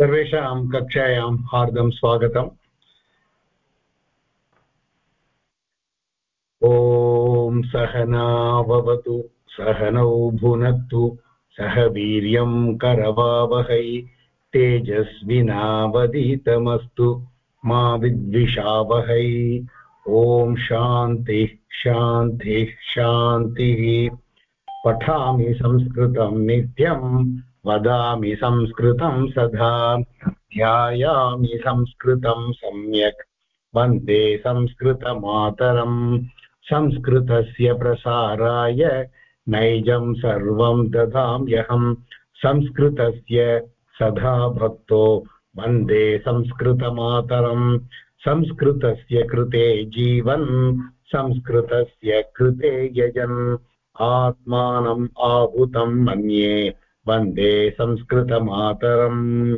सर्वेषां कक्षायां हार्दं स्वागतम्। ॐ सहनावतु सहनौ भुनक्तु सह वीर्यं करवावहै तेजस्विनावदीतमस्तु मा विद्विषावहै। ॐ शान्तिः शान्तिः शान्तिः। पठामि संस्कृतं नित्यम् वदामि संस्कृतं सदा, ध्यायामि संस्कृतं सम्यक्। वंदे संस्कृतमातरम्। संस्कृतस्य प्रसाराय नैजं सर्वं ददाम्यहम् संस्कृतस्य सदा भक्तो, वंदे संस्कृतमातरम्। संस्कृतस्य कृते जीवन्, संस्कृतस्य कृते यजन्। आत्मानम् आहुतं मन्ये। वंदे संस्कृतमातरम्।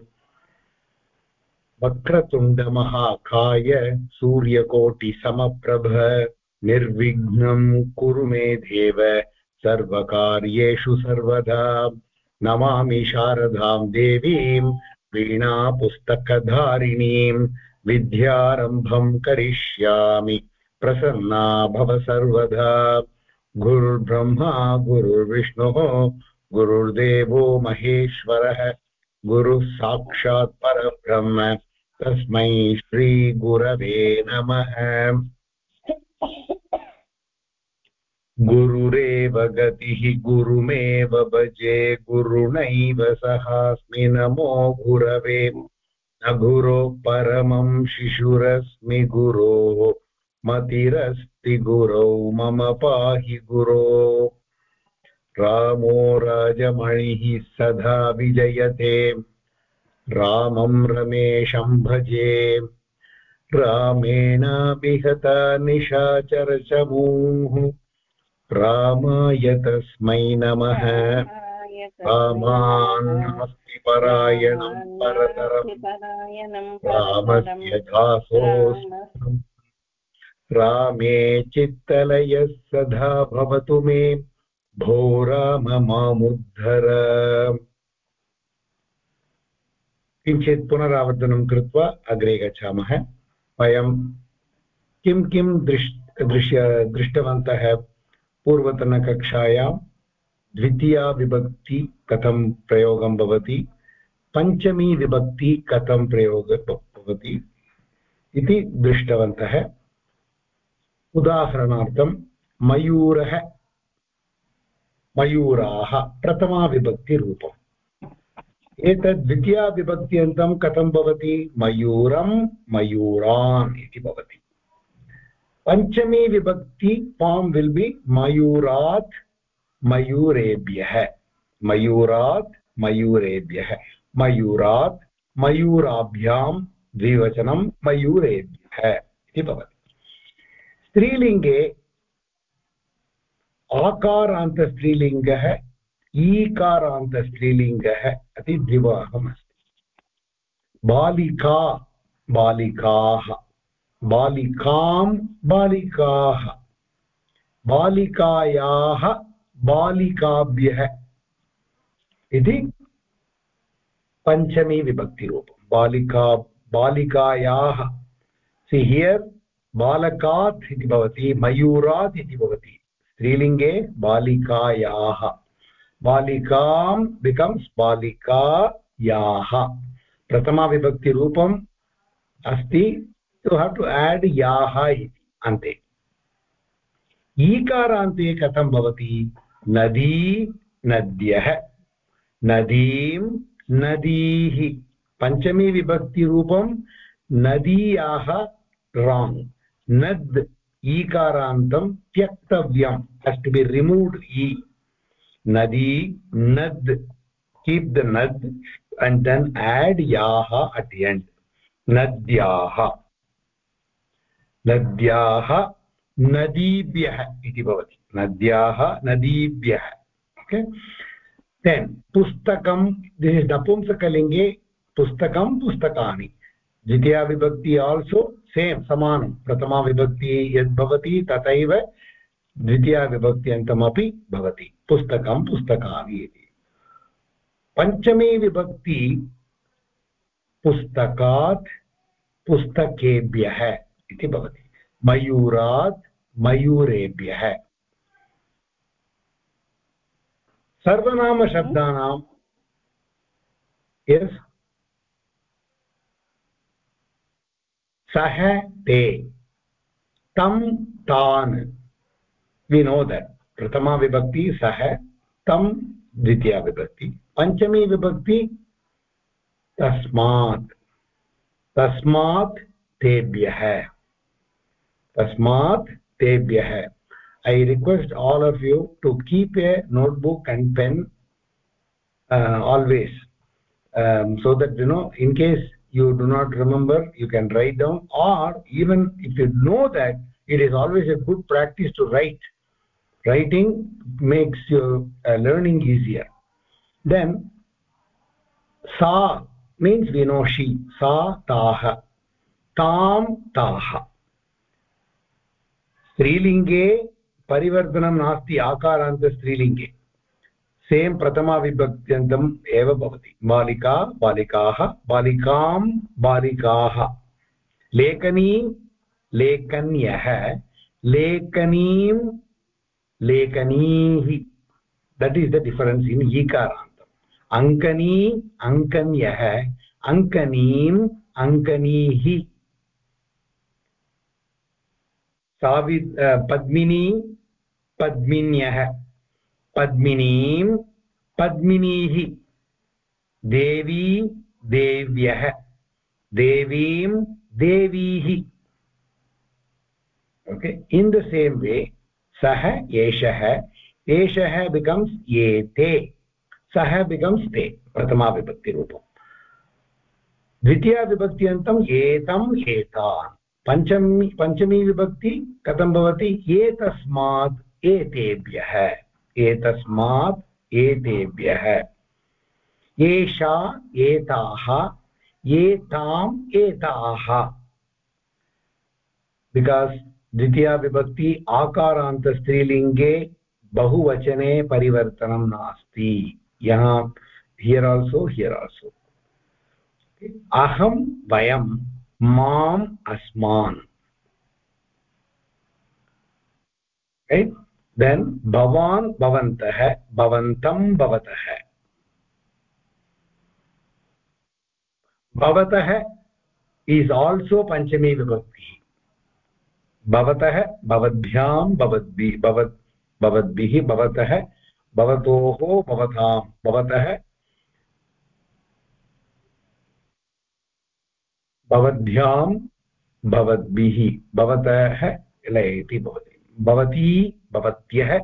वक्रतुण्डमहाकाय सूर्यकोटिसमप्रभ, निर्विघ्नं कुरु मे देव, सर्वकार्येषु सर्वदा। नमामि शारदां देवीं, वीणापुस्तकधारिणीं, विद्यारम्भं करिष्यामि, प्रसन्ना भव सर्वदा। गुरुर्ब्रह्मा, गुरुर्विष्णुः गुरुर्देवो महेश्वरः गुरुः साक्षात् परब्रह्म, तस्मै श्रीगुरवे नमः। गुरुरेव गतिः, गुरुमेव भजे, गुरुणैव सहास्मि। नमो गुरवे, न गुरो परमं शिशुरस्मि गुरोः, मतिरस्ति गुरौ मम पाहि गुरो। रामो राजमणिः सदा विजयते। रामं रमेशं भजे रामेण विहता निशाचरचमूः। रामाय तस्मै नमः। रामान्नमस्ति परायणं परतरं रामस्य दासोऽस्मि रामे चित्तलयः सदा भवतु मे। भो राम मामुद्धर किञ्चित् पुनरावर्तनं कृत्वा अग्रे गच्छामः। वयं किं किं दृश्, दृश्य, दृष्टवन्तः पूर्वतनकक्षायां द्वितीया विभक्ति कथं प्रयोगं भवति? पञ्चमी विभक्ति कथं प्रयोग भवति? इति दृष्टवन्तः। उदाहरणार्थं मयूरः मयूराः प्रथमाविभक्तिरूपम् एतद् द्वितीयाविभक्त्यन्तं कथं भवति? मयूरं मयूरान् इति भवति। पञ्चमी विभक्ति फार्म् विल् बि मयूरात् मयूरेभ्यः। मयूरात् मयूरेभ्यः। मयूरात् मयूराभ्यां द्विवचनं मयूरेभ्यः इति भवति। स्त्रीलिङ्गे आकारान्तस्त्रीलिङ्गः, ईकारान्तस्त्रीलिङ्गः इति द्विवाहमस्ति बालिका, बालिकाः, बालिकां, बालिकाः। बालिकायाः बालिकाभ्यः इति पञ्चमी विभक्तिरूपं बालिका, बालिकायाः सि हियर् बालकात् इति भवति, मयूरात् इति भवति। स्त्रीलिङ्गे बालिकायाः। बालिकां बिकम्स् बालिकायाः। प्रथमाविभक्तिरूपम् अस्ति। यु हाव् टु आड् याः इति। अन्ते। ईकारान्ते कथं भवति? नदी, नद्यः। नदीं, नदीः। पञ्चमी विभक्तिरूपं नदीयाः राङ्ग् नद् ईकारान्तं त्यक्तव्यं हेस् टु बि रिमूव्ड् ई नदी नद् कीप् द नद् then add yaha at the end. Nadyah नद्याः नदीभ्यः इति भवति नद्याः नदीभ्यः ओके देन् पुस्तकं दिस् इस् नपुंसकलिङ्गे पुस्तकं पुस्तकानि द्वितीया विभक्ति आल्सो सेम् समानं प्रथमा विभक्ति यद् भवति, तथैव द्वितीया विभक्त्यन्तमपि भवति। पुस्तकं पुस्तकानि इति। पञ्चमी विभक्ति पुस्तकात् पुस्तकेभ्यः इति भवति। मयूरात् मयूरेभ्यः। सर्वनामशब्दानां यस् सह ते। तं तान्। विनोदर् प्रथमा विभक्ति सह। तम द्वितीया विभक्ति। पंचमी विभक्ति तस्मात्। तस्मात् तेभ्यः। तस्मात् तेभ्यः। I request all of you to keep a notebook and pen always so that you know in case you do not remember you can write down or even if you know that it is always a good practice to write writing makes your uh, learning easier then sa means we know she sa taha tam taha स्त्रीलिङ्गे परिवर्तनं नास्ति आकारान्तस्त्रीलिङ्गे same प्रथमाविभक्त्यन्तम् एव भवति। बालिका, बालिकाः, बालिकां, बालिकाः। लेखनी, लेखन्यः, लेखनीं, लेखनीः। That is the difference in ईकारान्तम्। अङ्कनी, अङ्कन्यः अङ्कनीम् अङ्कनीः सावि पद्मिनी, पद्मिन्यः। पद्मिनीं पद्मिनीः देवी देव्यः, देवीं देवीः। Okay in the same way सह एषः एषः बिकम्स् एते, सः बिकम्स् ते प्रथमाविभक्तिरूपम् द्वितीयाविभक्त्यन्तम् एतम् एतान्। पञ्चमी पञ्चमी विभक्ति कथं भवति? एतस्मात् एतेभ्यः। एतस्मात् एतेभ्यः एषा एताः एताम् एताः। बिकास् द्वितीया विभक्ति, आकारान्तस्त्रीलिङ्गे बहुवचने परिवर्तनं नास्ति। यहाँ हियर् आल्सो हियर् आल्सो अहं, वयं, माम्, अस्मान्। Then bhavan bhavantah bhavantam bhavatah bhavatah is also panchami vibhakti bhavatah bhavadbhyam bhavadbi bhavat bhavadbih bhavatah bhavatoh bhavatam bhavatah भवद्भ्यां भवद्भिः भवतः इति भवति भवती, भवत्यः,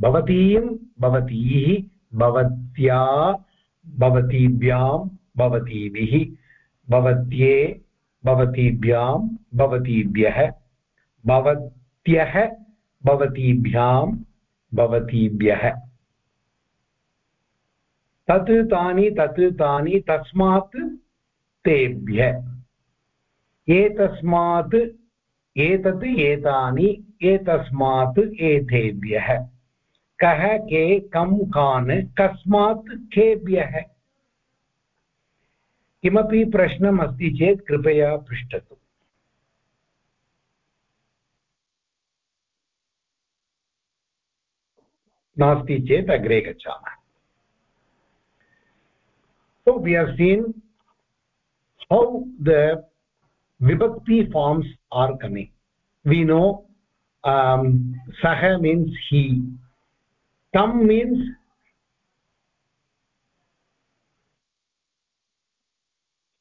भवतीं, भवतीः, भवत्या, भवतीभ्यां, भवतीभिः, भवत्ये, भवतीभ्यां, भवतीभ्यः, भवत्यः, भवतीभ्यां, भवतीभ्यः। तत् तानि तत् तानि, तस्मात् तेभ्यः। एतस्मात्, एतत्, एतानि एतस्मात् एतेभ्यः। कः के कं कान्, कस्मात् केभ्यः। किमपि प्रश्नम् अस्ति चेत् कृपया पृच्छतु नास्ति चेत् अग्रे गच्छामः। So, we have seen how the vibhakti forms are coming. We know um, saha means he. Tam means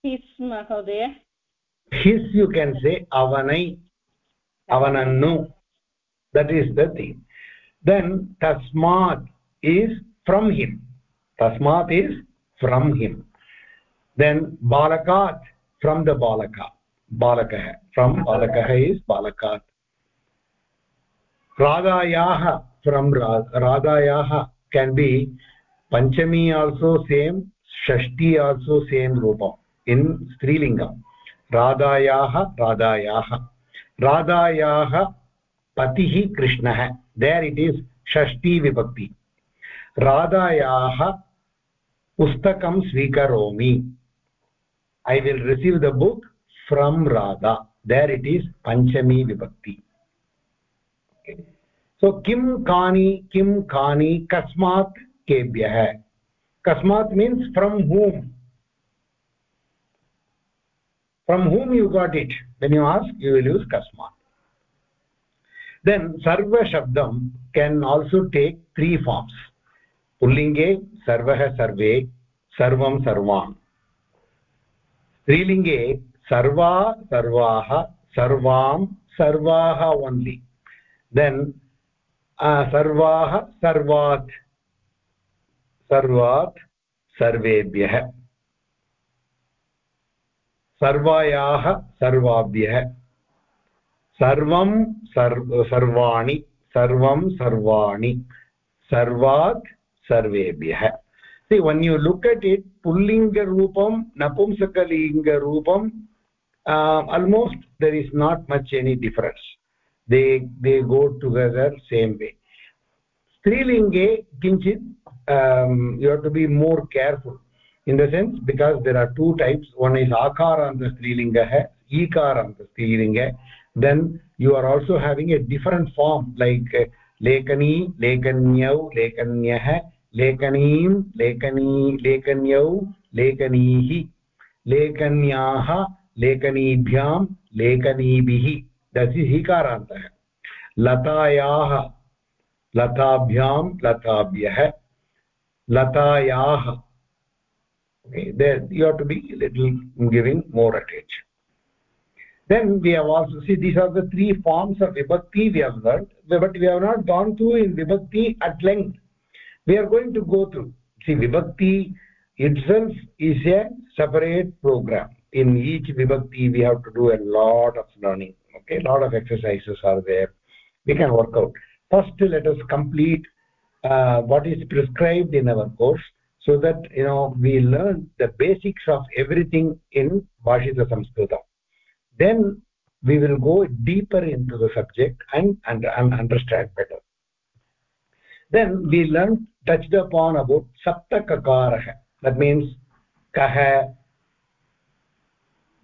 his mahodaya. his you can say avanai avanannu. That is the thing. Then tasmat is from him. Tasmat is from him. Then balakat from the balaka. Balakah from balakah is balakat राधायाः from राधायाः can be पञ्चमी also same षष्टि also same रूपम् in स्त्रीलिङ्गम् राधायाः राधायाः राधायाः पतिः कृष्णः देर् इट् इस् षष्टि विभक्ति राधायाः पुस्तकं स्वीकरोमि i will receive the book from radha. There it is, panchami vibhakti. सो किं कानि किं कानि कस्मात् केभ्यः। कस्मात् means from whom from whom you got it then you as you will use कस्मात्। Then सर्वशब्दं can also take three forms पुल्लिङ्गे, सर्वः सर्वे, सर्वं सर्वान्। स्त्रीलिङ्गे, सर्वा सर्वाः, सर्वां सर्वाः ओन्लि देन् सर्वाः, सर्वात्। सर्वात्, सर्वेभ्यः। सर्वायाः, सर्वाभ्यः। सर्वं सर्वाणि। सर्वं, सर्वाणि। सर्वात्, सर्वेभ्यः। When you look at it पुल्लिङ्गरूपं नपुंसकलिङ्गरूपं almost there is not much any difference they they go together same way strilinge kinchit um, you have to be more careful in the sense because there are two types one is akaranta strilinga hai ikaranta strilinga then you are also having a different form like uh, lekani lekanyau lekanyah लेखनीं लेखनी लेखन्यौ लेखनीः लेखन्याः लेखनीभ्यां लेखनीभिः दसि हीकारान्तः लतायाः लताभ्यां लताभ्यः लतायाः okay there you have to be little giving more attention then we have also see these are the three forms of vibhakti we have learned but we have not gone through in vibhakti at length we are going to go through see vibhakti itself is a separate program in each vibhakti we have to do a lot of learning a lot of exercises are there. We can work out. First let us complete uh, what is prescribed in our course so that you know we learn the basics of everything in bhashita samskrita. Then we will go deeper into the subject and, and, and understand better. Then we learn touched upon about sapta kakarah that means kah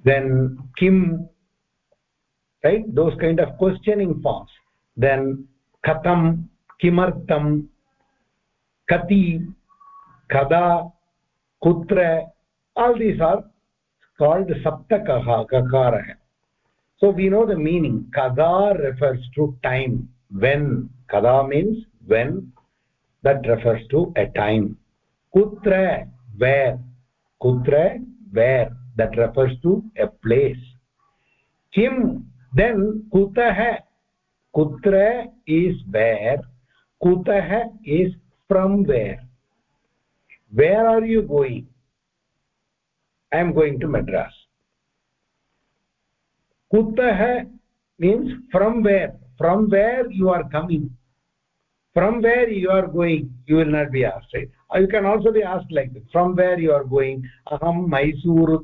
then kim right those kind of questioning forms then katam kimartam kati kada kutra all these are called saptakah kakarah so we know the meaning kada refers to time when kada means when that refers to a time kutra where kutra where that refers to a place kim then kutah kutra is where kutah is from where where are you going i am going to madras kutah means from where from where you are coming from where you are going you will not be asked right you can also be asked like this from where you are going aham mysore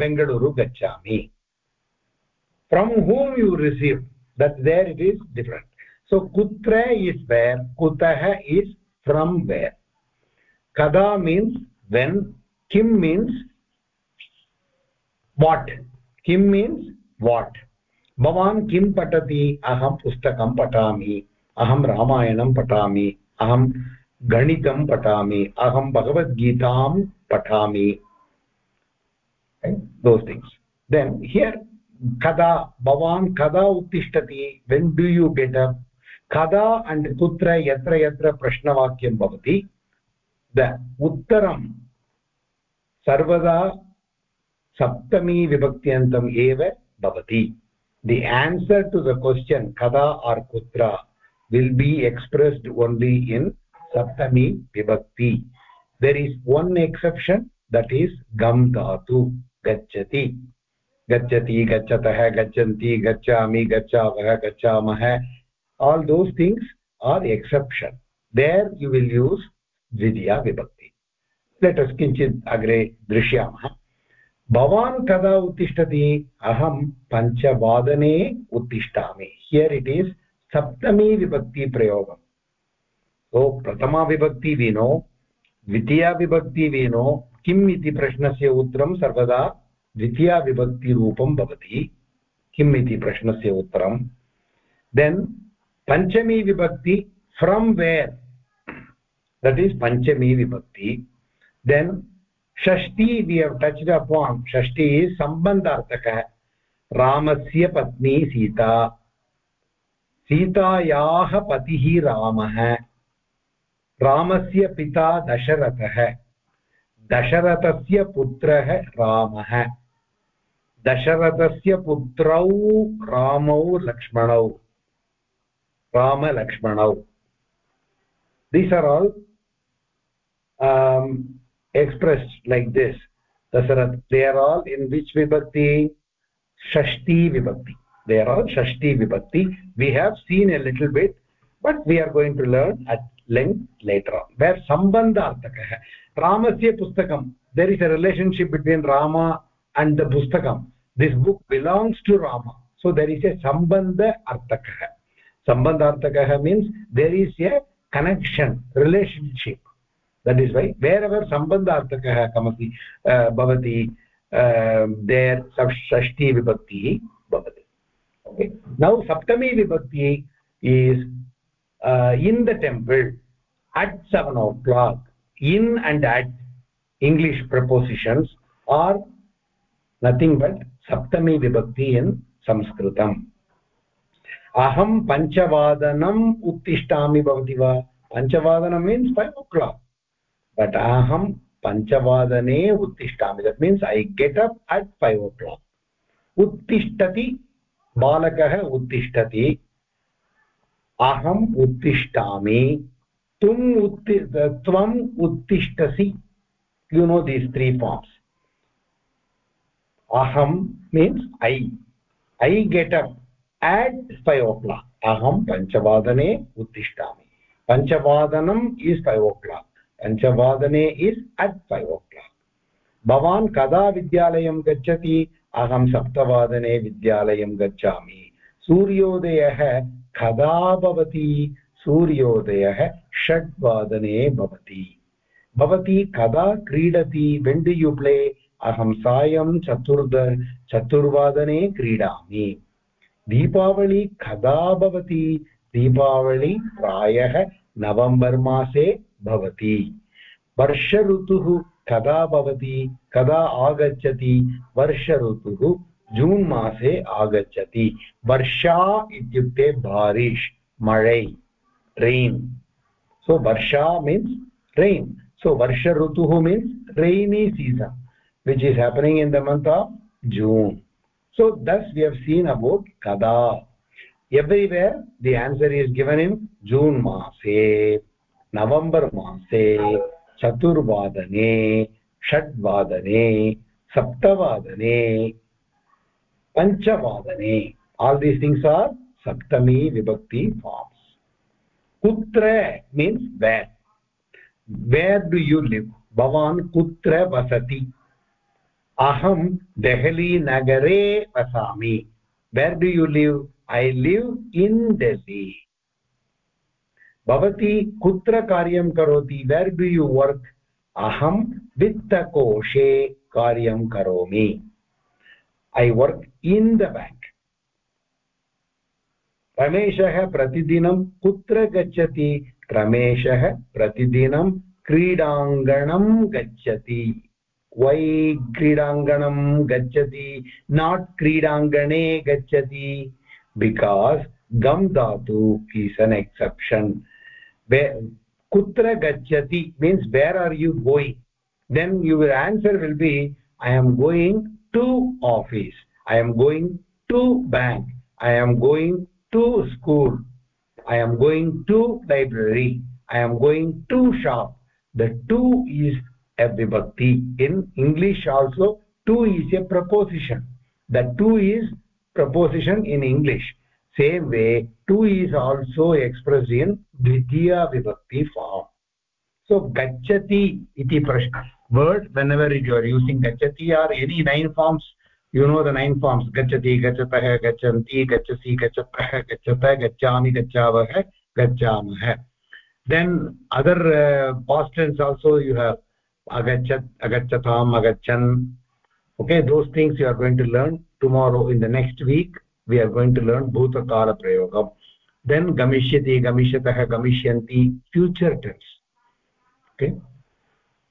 bengaluru gachami from whom you receive that there it is different so kutra is where kutah is from where kada means when kim means what kim means what bhavan kim patati aham pustakam patami अहं रामायणं पठामि अहं गणितं पठामि अहं भगवद्गीतां पठामि those things then here kada bhavan kada uttishtati when do you get up kada and kutra yatra yatra prashnavakyam bhavati the uttaram sarvada saptami vibhakyantam eva bhavati the answer to the question kada or kutra will be expressed only in saptami vibhakti there is one exception that is gam dhatu gacchati gacchati gacchatah gacchanti gacchami gachavah gacchamah all those things are exception there you will use dvitiya vibhakti let us kinchit agre drishyamah भवान् कदा उत्तिष्ठति अहं पञ्चवादने उत्तिष्ठामि here it is सप्तमी विभक्ति प्रयोगम् सो प्रथमा विभक्ति विनो द्वितीया विभक्ति विनो किम् इति प्रश्नस्य उत्तरं सर्वदा द्वितीया विभक्तिरूपं भवति। किम् इति प्रश्नस्य उत्तरं। देन् पञ्चमी विभक्ति फ्रम् वेर् दट् इस् पञ्चमी विभक्ति देन् षष्ठी वि हव् टच्ड् अपान् षष्ठी सम्बन्धार्थकः रामस्य पत्नी सीता। सीतायाः पतिः रामः। रामस्य पिता दशरथः। दशरथस्य पुत्रः रामः। दशरथस्य पुत्रौ रामौ लक्ष्मणौ रामलक्ष्मणौ these are all expressed like this Dasharatha they are all in which विभक्ति षष्टी विभक्ति दे आर् आल् षष्टी विभक्ति we have seen a little bit but we are going to learn at length later on where सम्बन्धार्थकः रामस्य पुस्तकं there is a relationship between Rama and the पुस्तकं this book belongs to rama so there is a sambandha artakah sambandha artakah means there is a connection relationship that is why wherever sambandha artakah kamati uh, bhavati uh, there षष्ठी विभक्तिः भवति okay now saptami vibhakti is uh, in the temple at 7 o'clock in and at english prepositions are nothing but सप्तमी विभक्ति in संस्कृतम्। अहं पञ्चवादनम् उत्तिष्ठामि भवति वा? पञ्चवादनं means five o'clock but अहम पंचवादने उत्तिष्ठामि। That means I get up at five o'clock उत्तिष्ठति, बालकः उत्तिष्ठति। अहम् उत्तिष्ठामि। तुम् उत्ति, त्वम् know the three forms I I get up at five o'clock अहं पञ्चवादने उत्तिष्ठामि पञ्चवादनम् इस् फैव् ओ क्लाक् पञ्चवादने इस् अट् ओ क्लाक् भवान् कदा विद्यालयं गच्छति? अहं सप्तवादने विद्यालयं गच्छामि. सूर्योदयः कदा भवति? सूर्योदयः षड्वादने भवति. भवती कदा क्रीडति? वेन् डु यु प्ले अहं सायं चतुर्द, चतुर्वादने क्रीडामि। दीपावली कदा भवति? दीपावली प्रायः नवम्बर् मासे भवति। वर्ष ऋतुः कदा भवति? कदा आगच्छति? वर्ष ऋतुः जून् मासे आगच्छति। वर्षा इत्युक्ते बारिश् मळै रेन्। सो वर्षा मीन्स् रेन् सो वर्ष ऋतुः means rainy season which is happening in the month of june so thus we have seen about kada everywhere the answer is given in june maase november maase चतुर्वादने षड्वादने सप्तवादने पञ्चवादने all these things are saptami vibhakti forms kutra means where where do you live bhavan kutra vasati aham delhi nagare vasami where do you live? I live in delhi. भवती कुत्र कार्यं करोति? वेर् do you work अहं वित्तकोशे कार्यं करोमि। I work in the bank रमेशः प्रतिदिनं कुत्र गच्छति? रमेशः प्रतिदिनं क्रीडाङ्गणं गच्छति। वै क्रीडाङ्गणं गच्छति नाट् क्रीडाङ्गणे गच्छति बिकास् गम् धातु is an exception kutra gacchati means where are you going then your answer will be i am going to office i am going to bank i am going to school i am going to library i am going to shop the to is a vibhakti in english also to is a preposition the to is preposition in english same way two is also expressed in dvitiya vibhakti form so gachati iti prashna word whenever you are using gachati or any nine forms you know the nine forms gachati gachatah gachanti gachasi gachatah gachata gachami gachavah gachamah then other uh, past tense also you have agachat agachatam agachan. Okay those things you are going to learn tomorrow in the next week. We are going to learn bhutakala prayogam. Then gamishyati gamishyatah gamishyanti future tense. Okay?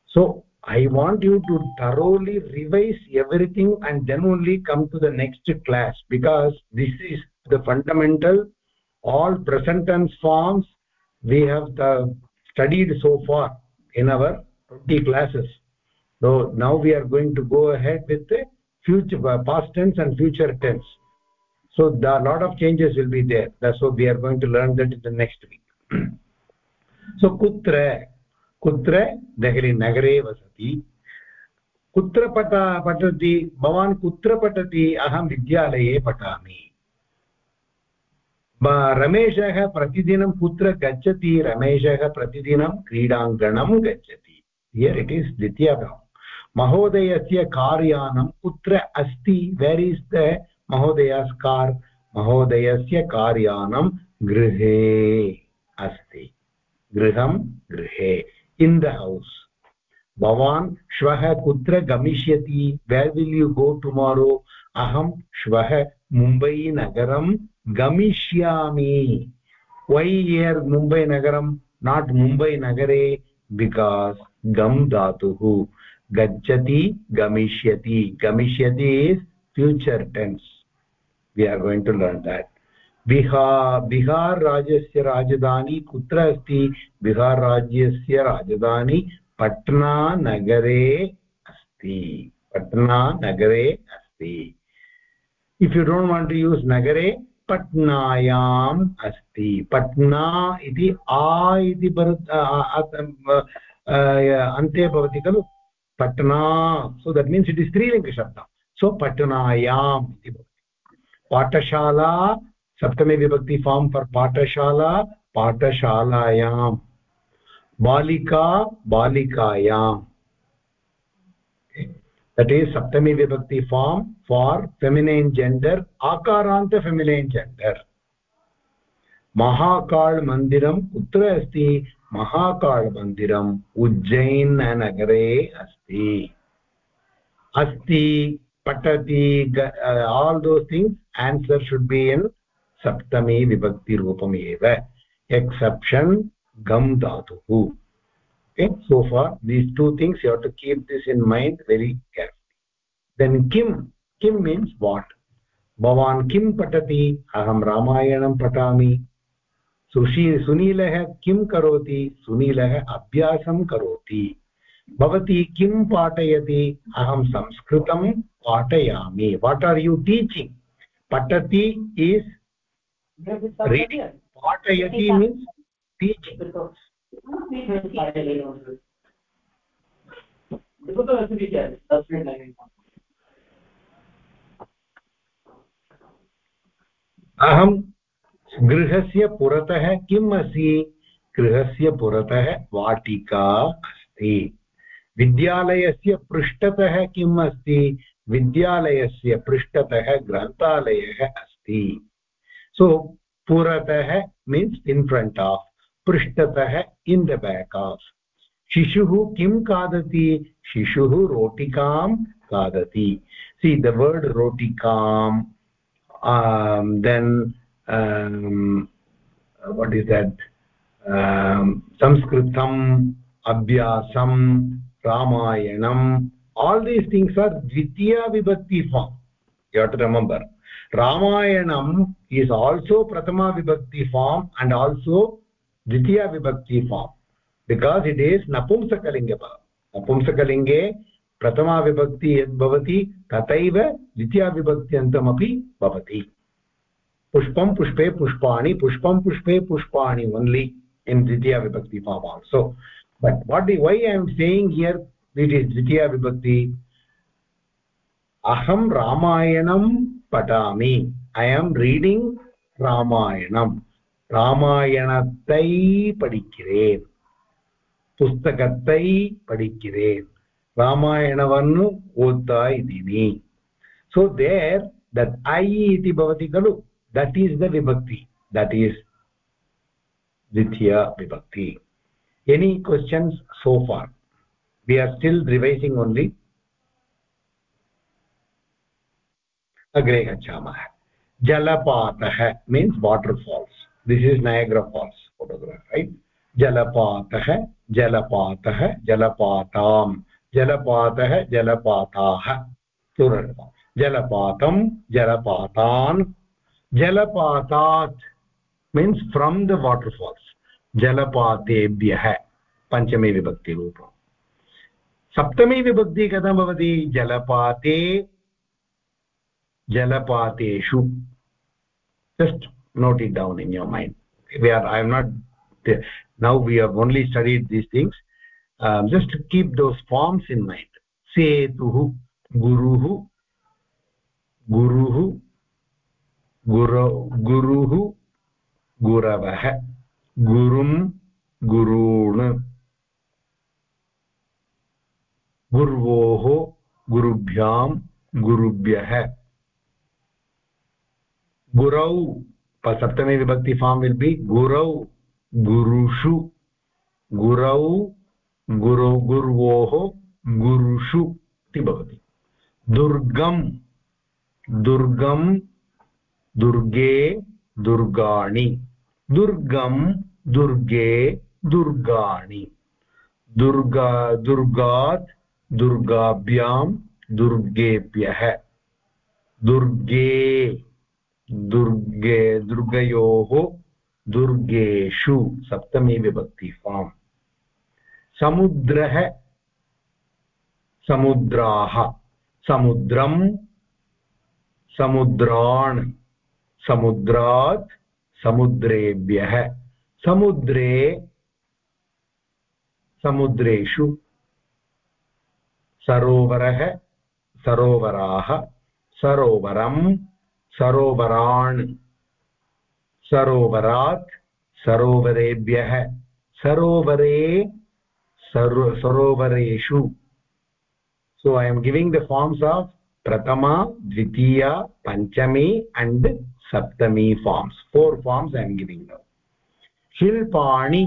So i want you to thoroughly revise everything and then only come to the next class because this is the fundamental. All present tense forms we have studied so far in our 20 classes so now we are going to go ahead with the future past tense and future tense so the lot of changes will be there that's what we are going to learn that in the next week so kutra kutra dehli nagare vasati कुत्र पठ पठति भवान् कुत्र पठति अहं विद्यालये पठामि रमेशः प्रतिदिनं कुत्र गच्छति रमेशः प्रतिदिनं क्रीडाङ्गणं गच्छति हियर् इट् इस् द्वितीयभावं महोदयस्य कार्यानं कुत्र अस्ति वेर् इस् द महोदयास् कार् महोदयस्य कार्यानं गृहे अस्ति गृहं गृहे इन् द हौस् भवान् श्वः कुत्र गमिष्यति वेर् विल् यु गो टुमारो अहं श्वः मुम्बैनगरं गमिष्यामि वै इयर् मुम्बैनगरं नाट् मुम्बैनगरे बिकास् गम् धातुः। गच्छति, गमिष्यति। गमिष्यति is future tense we are going to learn that. Bihar Bihar राज्यस्य राजधानी कुत्र अस्ति? बिहार राज्यस्य राजधानी पट्ना नगरे अस्ति। पट्ना नगरे अस्ति। If you don't want to use नगरे, पट्नायाम् अस्ति। पट्ना इति आ इति अन्ते भवति खलु Patna so that means it is स्त्रीलिङ्गशब्दः so पट्नायाम् इति भवति पाठशाला सप्तमी विभक्ति फार्म् फर् पाठशाला पाठशालायां बालिका बालिकायाम् that is saptami vibhakti form for feminine gender, akaranta feminine gender. Mahakal मन्दिरं कुत्र अस्ति महाकाल महाकालमन्दिरम् उज्जैननगरे अस्ति। अस्ति पटति all those things answer should be in सप्तमी विभक्तिरूपम् एव। एक्सेप्षन् गम् धातुः। So far these two things you have to keep this in mind very careful then किम् किम् मीन्स् वाट् भवान् किं पठति? अहं रामायणं पठामि। सुशी सुनीलः किं करोति? सुनीलः अभ्यासं करोति। भवती किं पाठयति? अहं संस्कृतं पाठयामि। वाट् आर् यु टीचिङ्ग् पठति इस् पाठयति मीन्स् टीचिङ्ग् अहं गृहस्य पुरतः किम् अस्ति गृहस्य पुरतः वाटिका अस्ति। विद्यालयस्य पृष्ठतः किम् अस्ति? विद्यालयस्य पृष्ठतः ग्रन्थालयः अस्ति। सो पुरतः मीन्स् इन् फ्रण्ट् आफ् पृष्ठतः इन् द बेक् आफ् शिशुः किं खादति? शिशुः रोटिकां खादति। सी द वर्ड् रोटिकां देन् वट् इस् दट् संस्कृतम् अभ्यासं ramayanam all these things are dvitiya vibhakti form you have to remember ramayanam is also prathama vibhakti form and also dvitiya vibhakti form because it is napumsakalinga napumsakalinge प्रथमा विभक्ति यद् भवति तथैव द्वितीया विभक्त्यन्तमपि भवति pushpam pushpe pushpani pushpam pushpe pushpani only in dvitiya vibhakti form also but what why i am saying here it is dvitiya vibhakti aham ramayanam patami i am reading ramayanam ராமாயணத்தை படிக்கிறேன் புஸ்தகத்தை படிக்கிறேன் ராமாயணவன்னு ஓத்தாய் தினி so there that i iti bhavati kalu that is the vibhakti that is ditya vibhakti any questions so far we are still revising only agre gachamah jalapatah means waterfalls this is niagara falls photograph right जलपातः जलपातः जलपातां जलपातः जलपाताः जलपातं जलपातान् जलपातात् means from the waterfalls जलपातेभ्यः, पञ्चमे विभक्तिरूपम् सप्तमी विभक्ति कथं भवति? जलपाते, जलपातेषु। Just note it down in your mind we are I am not now we are only studied these things just keep those forms in mind सेतुः गुरुः गुरुः guru guruh guravah gurum gurun गुर्वोः गुरुभ्यां गुरुभ्यः गुरौ सप्तमी विभक्ति फार्म् विल् बि गुरौ गुरुषु गुरौ गुरु गुर्वोः गुरुषु इति भवति दुर्गं दुर्गं दुर्गे दुर्गाणि। दुर्गं दुर्गे दुर्गाणि। दुर्गा दुर्गात् दुर्गाभ्यां दुर्गेभ्यः। दुर्गे दुर्गे दुर्गयोः दुर्गेषु सप्तमी विभक्ति फार्म् समुद्रः समुद्राः। समुद्रं समुद्रान्। समुद्रात् समुद्रेभ्यः। समुद्रे, समुद्रेषु सरोवरः, सरोवराः, सरोवरं सरोवरान् सरोवरात् सरोवरेभ्यः। सरोवरे, सरो, सरोवरेषु। So, i am giving the forms of prathama dvitiya panchami and saptami forms four forms i am giving now shilpani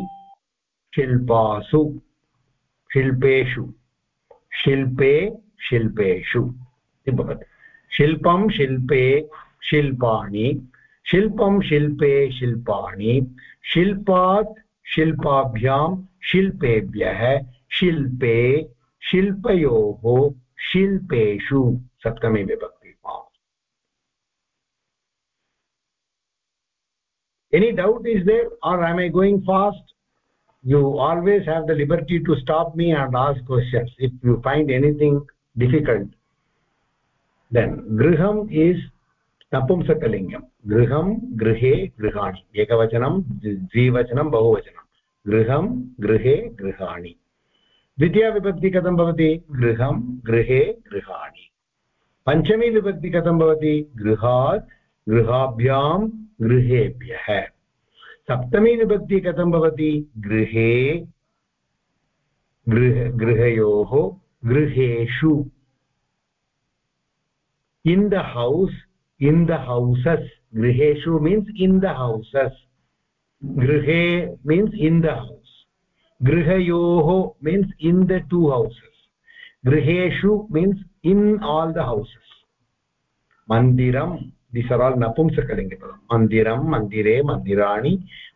shilpasu shilpeshu shilpe shilpeshu शिल्पं शिल्पे शिल्पानि शिल्पं शिल्पे शिल्पाणि शिल्पात् शिल्पाभ्यां शिल्पेभ्यः शिल्पे शिल्पयोः शिल्पेषु सप्तमी विभक्ति any doubt is there or am i going fast you always have the liberty to stop me and ask questions if you find anything difficult then griham is नपुंसकलिङ्गं गृहं गृहे गृहाणि एकवचनं द्विवचनं बहुवचनं गृहं गृहे गृहाणि द्वितीया कथं भवति गृहं गृहे गृहाणि पञ्चमी विभक्ति कथं भवति गृहात् गृहाभ्यां गृहेभ्यः। सप्तमी विभक्ति कथं भवति? गृहे, गृह, गृहयोः गृहेषु। In the house in the houses गृहेषु मीन्स् इन् द हौसस् गृहे means in the house गृहयोः means in the two houses गृहेषु means in all the houses मन्दिरं are all napumsakalinga padam mandiram mandire mandirani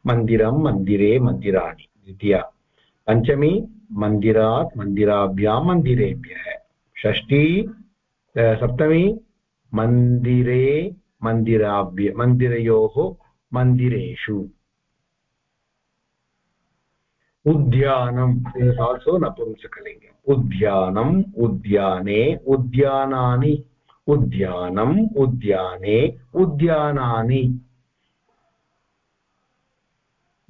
mandiram mandire mandirani द्वितीया, पञ्चमी मन्दिरात् मन्दिराभ्यां मन्दिरेभ्यः षष्ठी सप्तमी मन्दिरे मन्दिराभ्य मन्दिरयोः मन्दिरेषु उद्यानम् इस् आल्सो नपुंसकलिङ्गम्। उद्यानम्, उद्याने, उद्यानानि। उद्यानम् उद्याने उद्यानानि।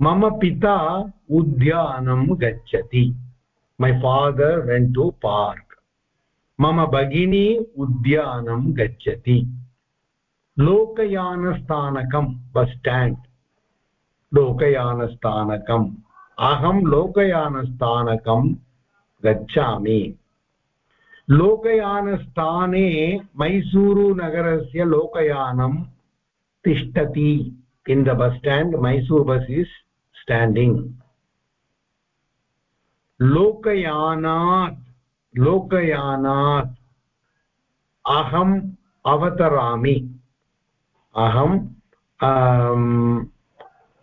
मम पिता उद्यानं गच्छति। My father went to park मम भगिनी उद्यानं गच्छति। लोकयानस्थानकं बस् स्टाण्ड् लोकयानस्थानकम्। अहं लोकयानस्थानकं गच्छामि। लोकयानस्थाने मैसूरुनगरस्य लोकयानं तिष्ठति in the bus stand Mysore bus is standing लोकयानात् लोकयानात् अहं अवतरामि। अहम्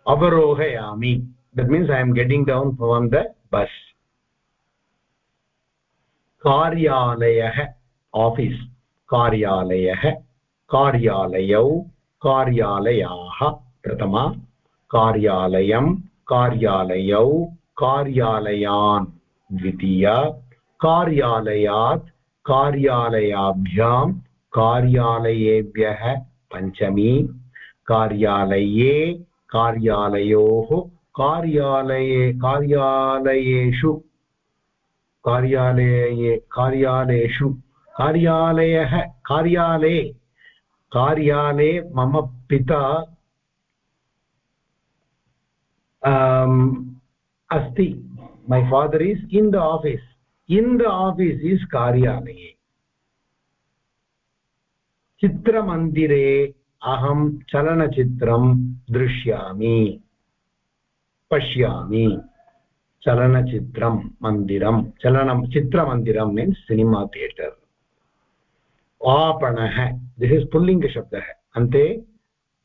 अवरोहयामि। That means I am getting down from the bus कार्यालयः office कार्यालयः, कार्यालयौ, कार्यालयाः, प्रथमा कार्यालयं, कार्यालयौ, कार्यालयान्, द्वितीया कार्यालयात् कार्यालयाभ्यां कार्यालयेभ्यः, पञ्चमी कार्यालये, कार्यालयोः, कार्यालये, कार्यालयेषु कार्यालये कार्यालयेषु। कार्यालयः, कार्यालये। कार्यालये मम पिता अस्ति। My father is in the office in the office is कार्यालये। चित्रमन्दिरे अहं चलनचित्रं दृश्यामि, पश्यामि। चलनचित्रं मन्दिरं, चलनं चित्रमन्दिरं मीन्स् सिनिमा थियेटर् आपणः दिस् इस् पुल्लिङ्गशब्दः अन्ते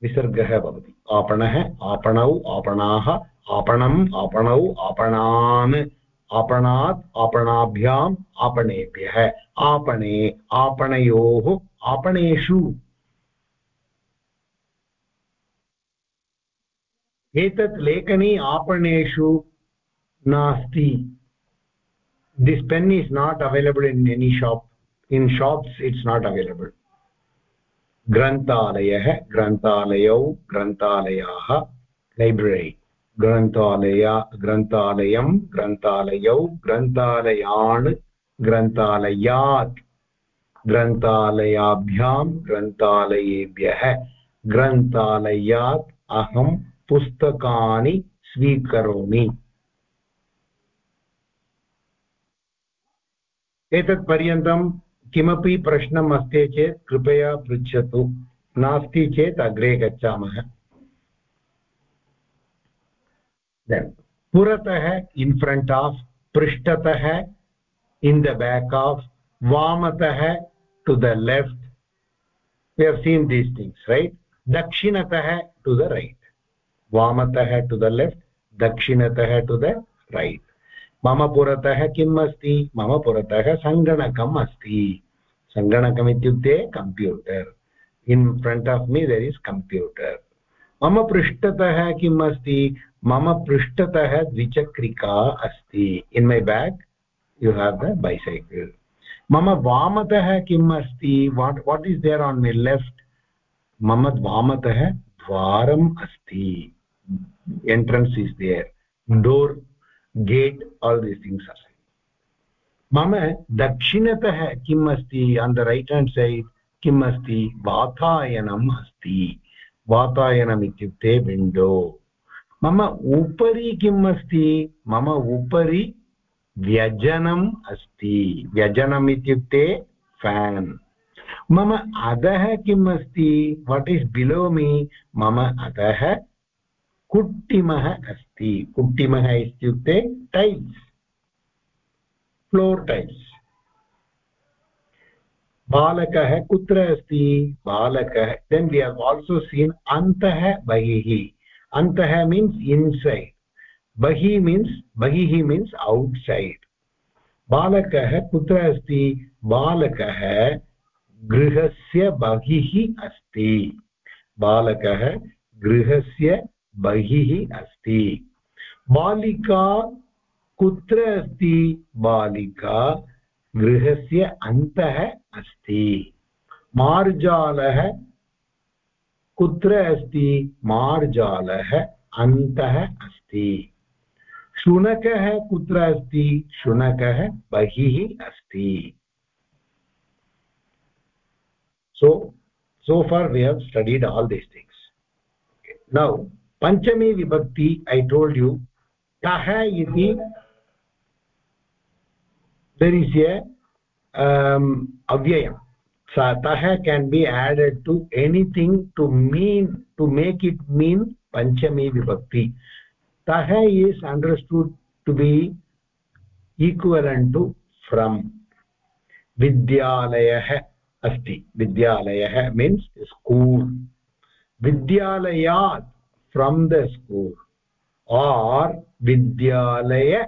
विसर्गः भवति. आपणः, आपणौ, आपणाः, आपणम्, आपणौ, आपणान् आपणे, आपणयोः, आपणेषु. एतत् लेखनी आपणेषु नास्ति this pen is not available in any shop in shops it's not available ग्रन्थालयः ग्रन्थालयौ ग्रन्थालयाः लैब्ररी ग्रन्थालय ग्रन्थालयं ग्रन्थालयौ ग्रन्थालयान् ग्रन्थालयात् ग्रन्थालयाभ्यां ग्रन्थालयेभ्यः ग्रन्थालयात् अहं पुस्तकानि स्वीकरोमि एतत् पर्यन्तं किमपि प्रश्नम् अस्ति चेत् कृपया पृच्छतु। नास्ति चेत् अग्रे गच्छामः। पुरतः इन् फ्रण्ट् आफ् पृष्ठतः in the back of वामतः to the left seen these things right दक्षिणतः to the right वामतः टु द लेफ्ट् दक्षिणतः टु द रैट् मम पुरतः किम् अस्ति मम पुरतः सङ्गणकम् अस्ति। सङ्गणकम् इत्युक्ते computer. In front of me there is computer मम पृष्ठतः किम् अस्ति मम पृष्ठतः द्विचक्रिका अस्ति। In my bag you have the bicycle मम वामतः किम् अस्ति what what is there on my left मम वामतः द्वारम् अस्ति। Entrance is there door gate all these things are मम दक्षिणतः किम् अस्ति on the right hand side किम् अस्ति वातायनम् अस्ति वातायनम् इत्युक्ते विण्डो मम उपरि किम् अस्ति मम उपरि व्यजनम् अस्ति व्यजनम् इत्युक्ते फेन् मम अधः किम् अस्ति वाट् इस् बिलो मी मम अधः कुट्टिमः अस्ति। कुट्टिमः इत्युक्ते टैल्स् फ्लोर् टैल्स् बालकः कुत्र अस्ति? बालकः then we have also seen अन्तः बहिः अन्तः मीन्स् इन्सैड् बहिः मीन्स् बहिः मीन्स् औट्सैड् बालकः कुत्र अस्ति? बालकः गृहस्य बहिः अस्ति. बालकः गृहस्य बहिः अस्ति। बालिका कुत्र अस्ति? बालिका गृहस्य अन्तः अस्ति। मार्जालः कुत्र अस्ति? मार्जालः अन्तः अस्ति। शुनकः कुत्र अस्ति? शुनकः बहिः अस्ति। So far we have studied all these things. Okay. now पंचमी विभक्ति ऐ टोल्ड् यु कः इति देर् इस् ए अव्ययं सा तः can be added to anything to mean to make it mean पञ्चमी विभक्ति तः is understood to be equivalent to from विद्यालयः अस्ति विद्यालयः मीन्स् स्कूल् विद्यालयात् from the school or vidyalaya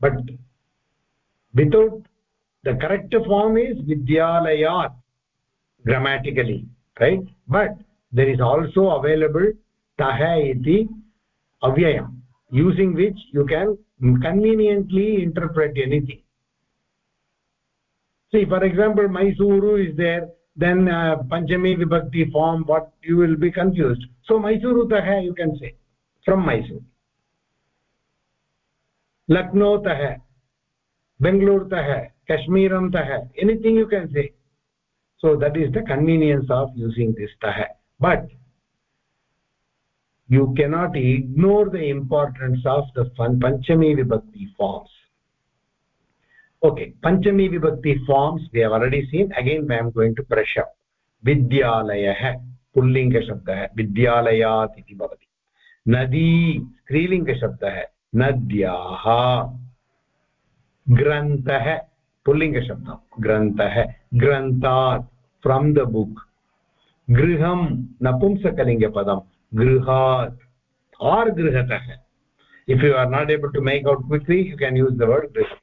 but without the correct form is vidyalayat grammatically right? But there is also available taha iti avyayam using which you can conveniently interpret anything. See for example mysuru is there then uh, panchami vibhakti form what you will be confused so mysuru tah you can say from mysore लक्नोतः बेङ्गलूरुतः कश्मीरन्तः anything you can say so that is the convenience of using this tah but you cannot ignore the importance of the panchami vibhakti forms okay panchami vibhakti forms we have already seen again i am going to brush up vidyalayah pullinga shabdah vidyalayat iti bhavati nadi strilinga shabdah नद्याः ग्रन्थः पुल्लिङ्गशब्दं ग्रन्थः ग्रन्थात् from the book गृहं नपुंसकलिङ्गपदं गृहात् आर् गृहतः if you are not able to make out quickly you can use the word grihata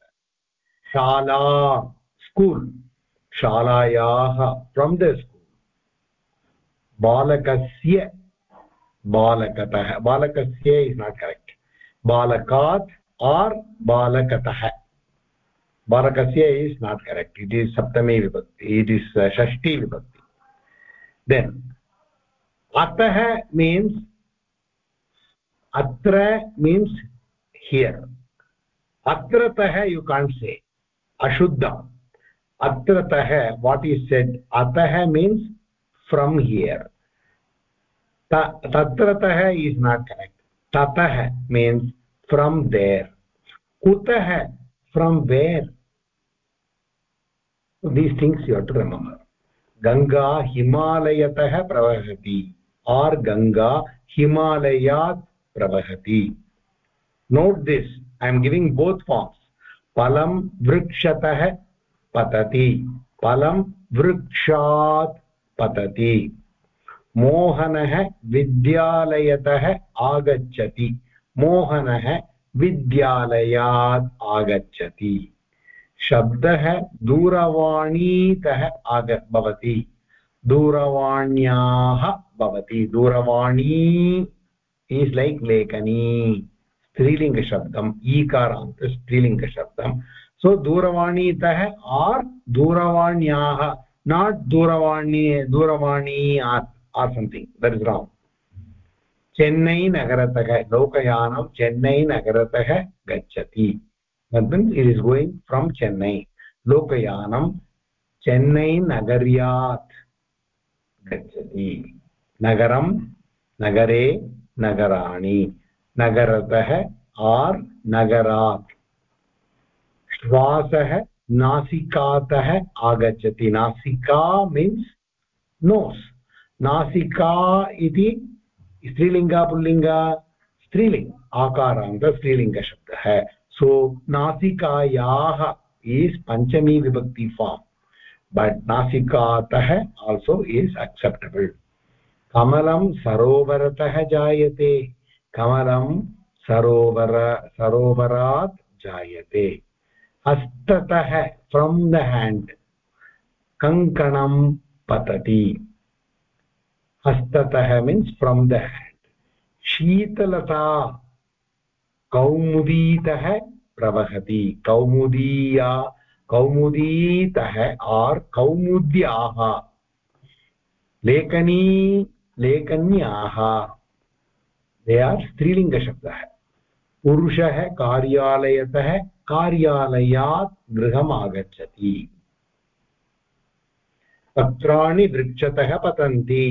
school shalayah from the school balakasya balakatah balakasya is not correct balakaat or balakatah balakasya is not correct it is saptami vibhakti it is uh, shashti vibhakti then atah means atra means here atratah you can't say अशुद्ध अत्रतः what is said अतः means from here तत्रतः is not correct ततः means from there कुतः from where these things you to remember Ganga हिमालयतः प्रवहति or Ganga हिमालयात् प्रवहति. Note this I am giving both forms palam vrikshatah patati palam vrikshat patati मोहनः विद्यालयतः आगच्छति। मोहनः विद्यालयात् आगच्छति। शब्दः दूरवाणीतः आग भवति। दूरवाण्याः भवति। दूरवाणी इस् लैक् लेखनी स्त्रीलिङ्गशब्दम् ईकारान्त स्त्रीलिङ्गशब्दं सो दूरवाणीतः आर् दूरवाण्याः नाट् दूरवाण्ये दूरवाणी आर् सन्ति दर् इस् राङ्ग् चेन्नैनगरतः लोकयानं चेन्नैनगरतः गच्छति। Means it is going from Chennai लोकयानं चेन्नैनगर्यात् गच्छति। नगरं नगरे नगराणि। नगरतः आर् नगरात्। श्वासः नासिकातः आगच्छति। नासिका मीन्स् नोस् नासिका इति स्त्रीलिङ्ग, पुल्लिङ्ग, स्त्रीलिङ्ग आकारान्तस्त्रीलिङ्गशब्दः सो नासिकायाः इस् पञ्चमी विभक्ति फार्म् बट् नासिकातः आल्सो इस् अक्सेप्टबल् कमलं सरोवरतः जायते। कमलं सरोवर, सरोवरात् जायते। हस्ततः फ्रम् द हेण्ड् कङ्कणं पतति। हस्ततः मीन्स् फ्रम् द हैंड शीतलता कौमुदी प्रवहति। कौमुदी कौमुदी आर् कौमुद्याः। लेखनी, लेखन्याः। दे आर् स्त्रीलिङ्गशब्दः पुरुषः कार्यालयतः कार्यालयात् गृहम् आगच्छति पत्राणि वृक्षतः पतन्ति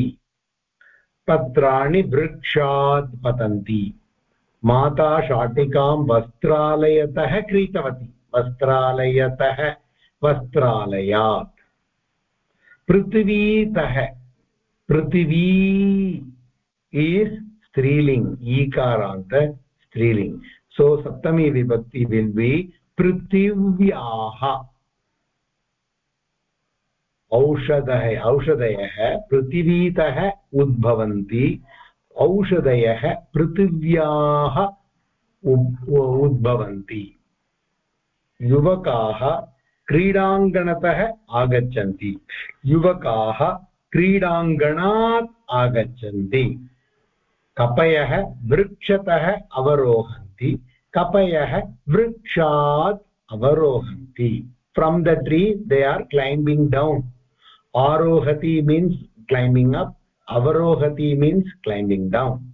पत्राणि वृक्षात् पतन्ति माता शाटिकां वस्त्रालयतः क्रीतवती वस्त्रालयतः वस्त्रालयात् पृथिवीतः पृथिवी is striling ईकारान्त striling so saptami vibhakti will be prithivyaah औषधः, औषधयः पृथिवीतः उद्भवन्ति। औषधयः पृथिव्याः उद्भवन्ति। युवकाः क्रीडाङ्गणतः आगच्छन्ति। युवकाः क्रीडाङ्गणात् आगच्छन्ति। कपयः वृक्षतः अवरोहन्ति। कपयः वृक्षात् अवरोहन्ति। From the tree they are climbing down आरोहति means climbing up अवरोहति मीन्स् क्लैम्बिङ्ग् डौन्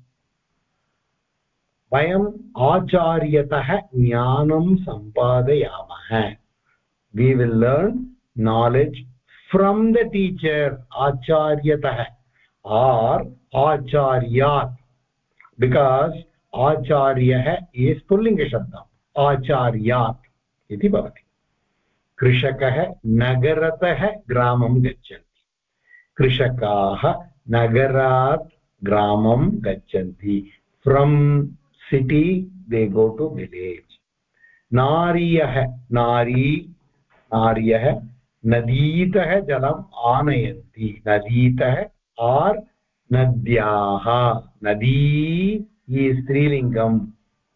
वयम् आचार्यतः ज्ञानं सम्पादयामः। We will learn knowledge from the teacher. acharyatah or acharyat acharyah is pullinga shabda acharyat iti bhavati कृषकः नगरतः ग्रामं गच्छन्ति। कृषकाः नगरात् ग्रामं गच्छन्ति। From city they go to village नार्यः नारी, नार्यः नदीतः जलम् आनयन्ति। नदीतः आर् नद्याः नदी स्त्रीलिङ्गम्,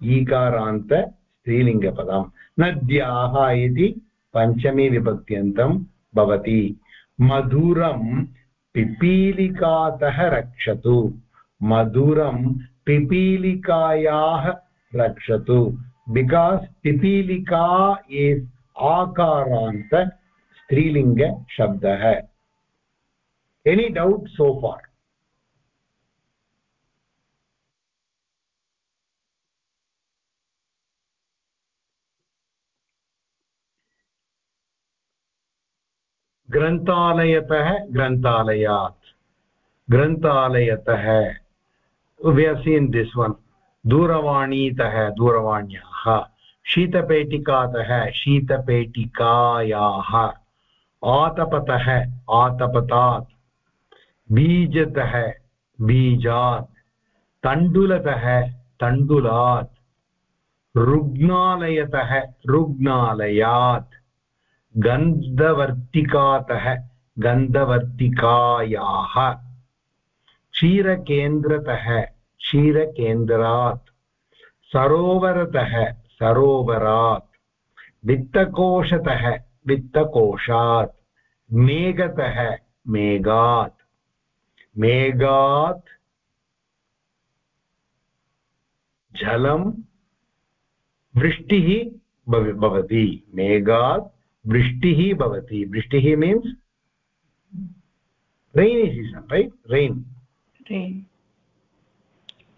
ईकारान्त स्त्रीलिङ्गपदम्। नद्याः इति पञ्चमी विभक्त्यन्तं भवति। मधुरं पिपीलिकातः रक्षतु। मधुरं पिपीलिकायाः रक्षतु। बिकास् पिपीलिका इस् आकारान्त स्त्रीलिङ्गशब्दः। एनी डौट् सो फार् ग्रन्थालयतः ग्रन्थालयात् ग्रन्थालयतः we have seen this one दूरवाणीतः, दूरवाण्याः। शीतपेटिकातः, शीतपेटिकायाः। आतपतः, आतपतात्। बीजतः, बीजात्। तण्डुलतः, तण्डुलात्। रुग्णालयतः, रुग्णालयात्। गन्धवर्तिकातः, गन्धवर्तिकायाः। क्षीरकेन्द्रतः, क्षीरकेन्द्रात्। सरोवरतः, सरोवरात्। वित्तकोशतः, वित्तकोशात्। मेघतः, मेघात्। मेघात्। जलं, वृष्टिः भवति। मेघात्। वृष्टिः भवति। वृष्टिः means rainy season right rain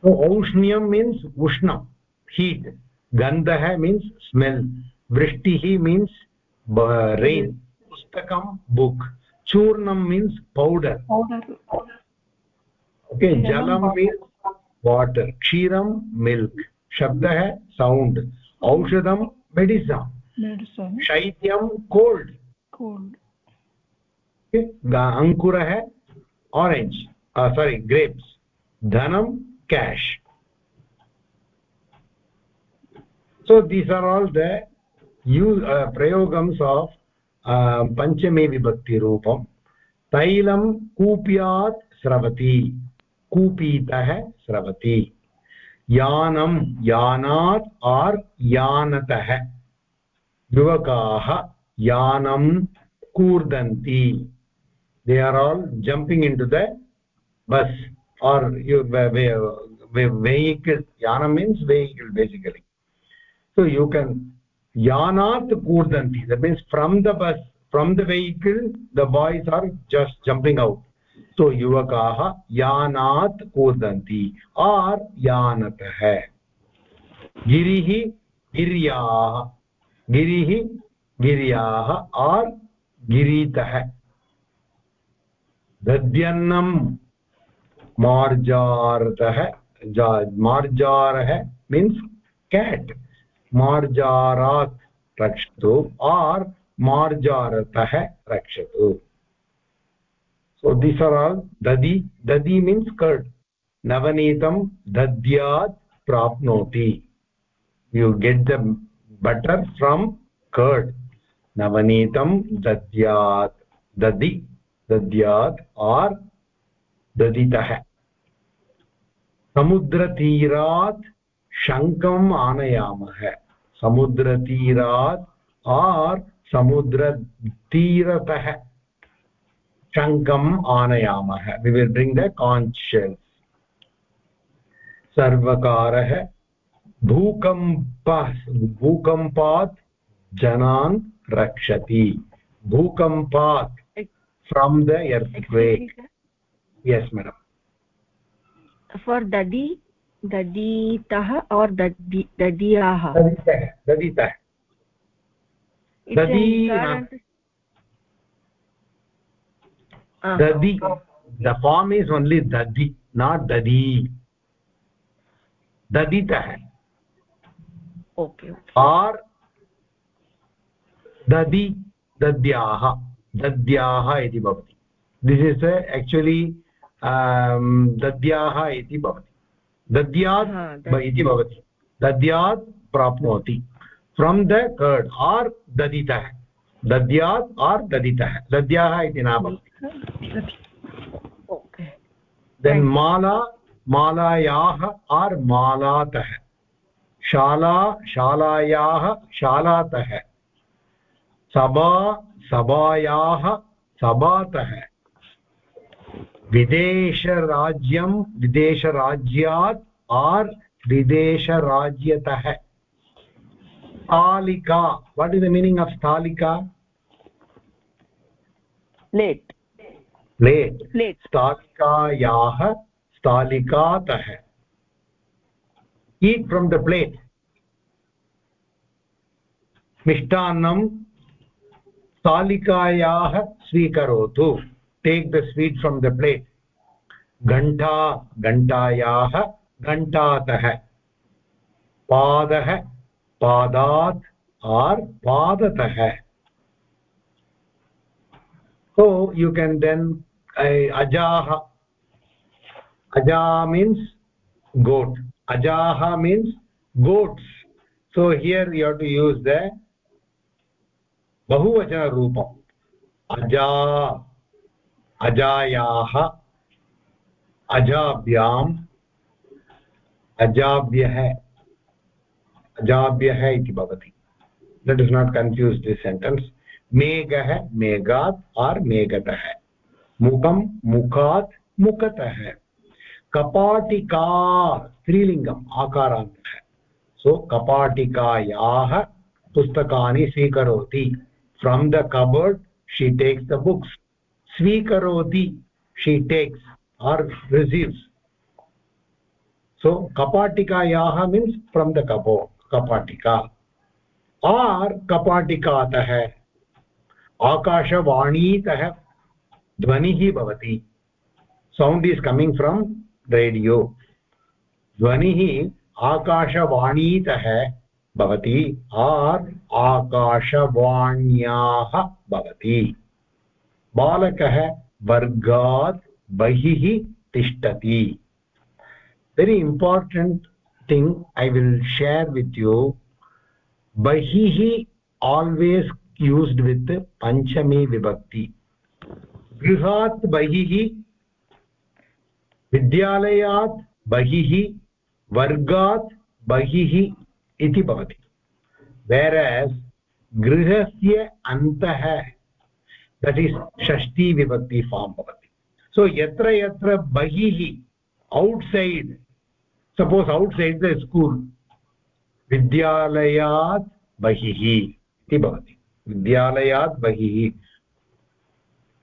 औष्ण्यं means उष्णं हीट् गन्धः मीन्स् स्मेल् वृष्टिः मीन्स् रैन् पुस्तकं बुक् चूर्णं मीन्स् पौडर् ओके जलं मीन्स् वाटर् क्षीरं मिल्क् शब्दः सौण्ड् औषधं शैत्यम कोल्ड अंकुर है orange sorry grapes Dhanam cash so these are all the you प्रयोगम्स of पंचमी विभक्ति रूपम तैलम कूप्यात स्रवती कूपीत स्रवती यानम यानात और यानत है युवकाः यानं कूर्दन्ति. They are all jumping into the bus or vehicle यानं means vehicle basically so you can यानात् कूर्दन्ति the means from the bus from the vehicle the boys are just jumping out so युवकाः यानात् कूर्दन्ति आर् यानतः गिरिः गिर्याः गिरिः गिर्याः or गिरीतः। दध्यन्नं मार्जारतः मार्जारः मीन्स् केट् मार्जारात् रक्षतु, आर् मार्जारतः रक्षतु। सो दिस् आर् आल् दधि। दधि मीन्स् कर्ट् नवनीतं दद्यात् प्राप्नोति। You get the butter from curd. Navanitam dadyat. Dadi. Dadyat or daditah समुद्रतीरात् शङ्कम् आनयामः समुद्रतीरात् आर् समुद्रतीरतः शङ्कम् आनयामः we will bring the conches सर्वकारः भूकंप भूकम्पात् जनान् रक्षति। भूकम्पात् from the earthquake yes madam for दधि दधीतः और् दधीयाः दधितः दधी दधि द फार्म् इस् ओन्ली दधि नाट् दधी दधितः ओके आर् दधि दद्याः दद्याः इति भवति। दिस् इस् एक्चुलि दद्याः इति भवति। दद्यात् इति भवति। दद्यात् प्राप्नोति। फ्रम् द कर्ड् आर् दधितः। दद्यात् आर् दधितः। दद्याः इति न भवति देन् माला मालायाः आर् मालातः। शाला शालायाः शालातः। सभा सभायाः सभातः। विदेशराज्यं विदेशराज्यात् आर् विदेशराज्यतः। स्थालिका what is the meaning of स्थालिका plate plate plate स्थालिकायाः स्थालिकातः ईट् फ्रम् द प्लेट् मिष्टान्नं स्थालिकायाः स्वीकरोतु take the sweet from the plate घण्टा घण्टायाः घण्टातः पादः पादात् आर् पादतः so you can then uh, ajaha aja means goat ajaha means goats. So here you have to use the bahuvachana roopam aja अजायाः अजाभ्याम् अजाभ्यः अजाभ्यः इति भवति that is not confuse this sentence मेघः मेघात् आर् मेघतः मुखं मुखात् मुखतः कपाटिका स्त्रीलिङ्गम् आकारा सो कपाटिकायाः पुस्तकानि स्वीकरोति from the cupboard she takes the books स्वीकरोति she takes or receives so कपाटिकायाः means from the कपो कपाटिका आर् कपाटिकातः आकाशवाणीतः ध्वनिः भवति sound is coming from radio. ध्वनिः आकाशवाणीतः भवति, आर् आकाशवाण्याः भवति। बालकः वर्गात् बहिः तिष्ठति। Very important thing I will share with you बहिः आल्वेस् यूस्ड् वित् पञ्चमी विभक्ति गृहा बहिः विद्यालयात् बहिः, वर्गात् बहिः इति भवति। वेरस् गृहस्य अन्तः दट् इस् षष्ठी विभक्ति फार्म् भवति। सो यत्र यत्र बहिः outside suppose outside the school विद्यालयात् बहिः इति भवति। विद्यालयात् बहिः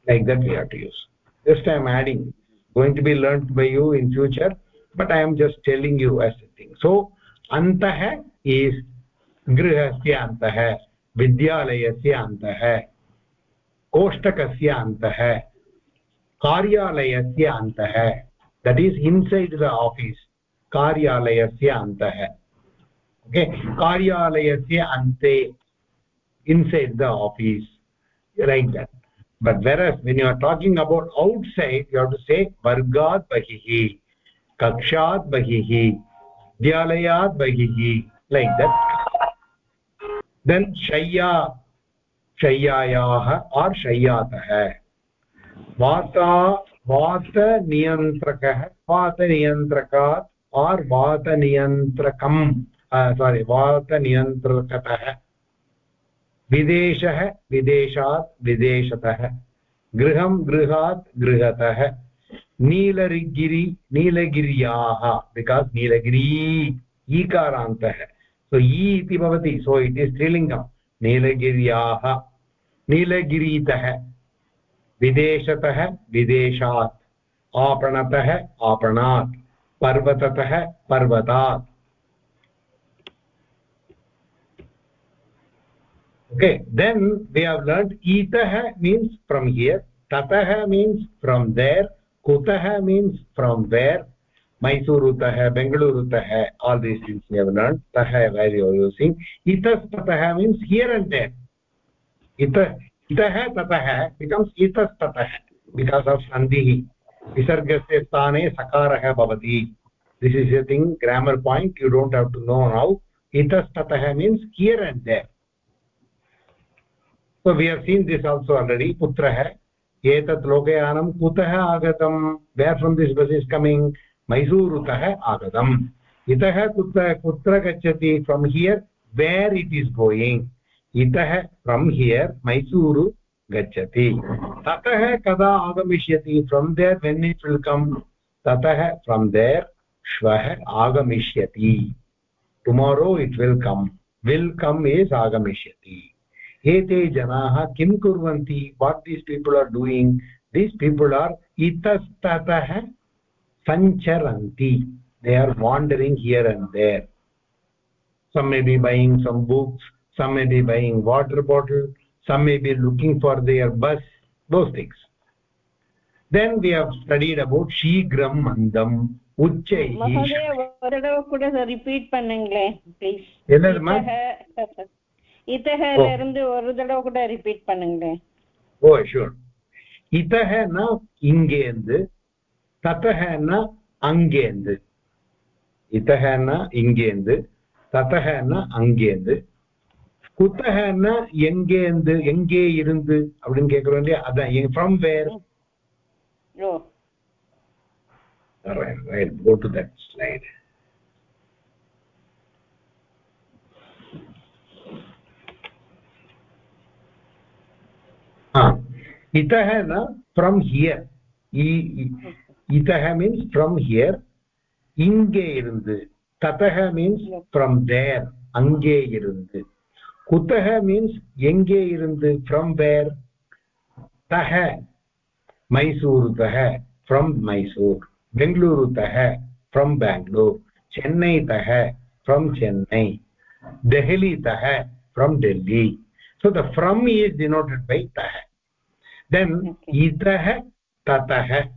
like that we just I am adding going to be learnt by you in future but i am just telling you as a thing so antah is grihasya antah vidyalayasya antah कोष्टकस्य अन्तः कार्यालयस्य अन्तः that is inside the office कार्यालयस्य अन्तः okay कार्यालयस्य अन्ते inside the office like that but whereas when you are talking about outside you have to say vargat bahihi kakshat bahihi vidyalayat bahihi like that then shayya शय्यायाः or शय्यातः वाता वातनियन्त्रकः वातनियन्त्रकात् आर् वातनियन्त्रकम् सारि वातनियन्त्रकतः विदेशः विदेशात् विदेशतः। गृहं गृहात् गृहतः। नीलगिरि नीलगिर्याः। बिकास् नीलगिरी ईकारान्तः। सो इ इति भवति। सो इट् इस् स्त्रीलिङ्गम्। नीलगिर्याः। नीलगिरीतः। विदेशतः विदेशात्। आपणतः आपणात्। पर्वततः पर्वतात्। Okay then we have learned itah means from here tatah means from there kutah means from where Mysurutah, Bengalurutah, all these things we have learned. Taha where you are using. Itastatah means here and there. Ita, itah tatah becomes itastatah because of sandhi. Visargasya sthane sakarah bhavati. This is a thing, grammar point, you don't have to know now. Itastatah means here and there. So, we have seen this also already. Putrah etat lokayanam kutah agatam where from this bus is coming? मैसूरुतः आगतम् इतः कुत्र कुत्र गच्छति from here where it is going इतः from here Mysuru गच्छति ततः कदा आगमिष्यति from there when it will come ततः फ्रम् देर् श्वः आगमिष्यति tomorrow it will come will come is आगमिष्यति एते जनाः किं कुर्वन्ति? What these people are doing these people are इतस्ततः सञ्चरन्ति. They are wandering here and there some may be बैङ्ग् सम् बुक्स् सम् may be bag water bottle some may be looking for their bus those things then we have studied about शीघ्रं मन्दम् उच्चैः இத்தகல இருந்து ஒரு தடவை கூட ரிப்பீட் பண்ணுங்களேன். Oh sure இத்தக இங்கேந்து தத்தகன்னா அங்கேந்து. இத்தகன்னா இங்கேந்து தத்தகன்னா அங்கேந்து. குத்தகன்னா எங்கேந்து எங்கே இருந்து அப்படின்னு கேக்குறோம் இல்லையா? அதான் from where oh. Right right. Go to that slide. हाँ। इतः न फ्रम् हियर् इतः मीन्स् फ्रम् हियर् इङ्गे इरुन्द् ततः मीन्स् फ्रम् देर् अङ्गे इरुन्द् कुतः मीन्स् एङ्गे इरुन्द् फ्रम् वेर् तः मैसूरुतः फ्रम् मैसूर्। बेङ्ग्लूरुतः फ्रम् बेङ्ग्लूर् चेन्नैतः from Chennai देहलीतः from Delhi so the from is denoted by तः then itah tatah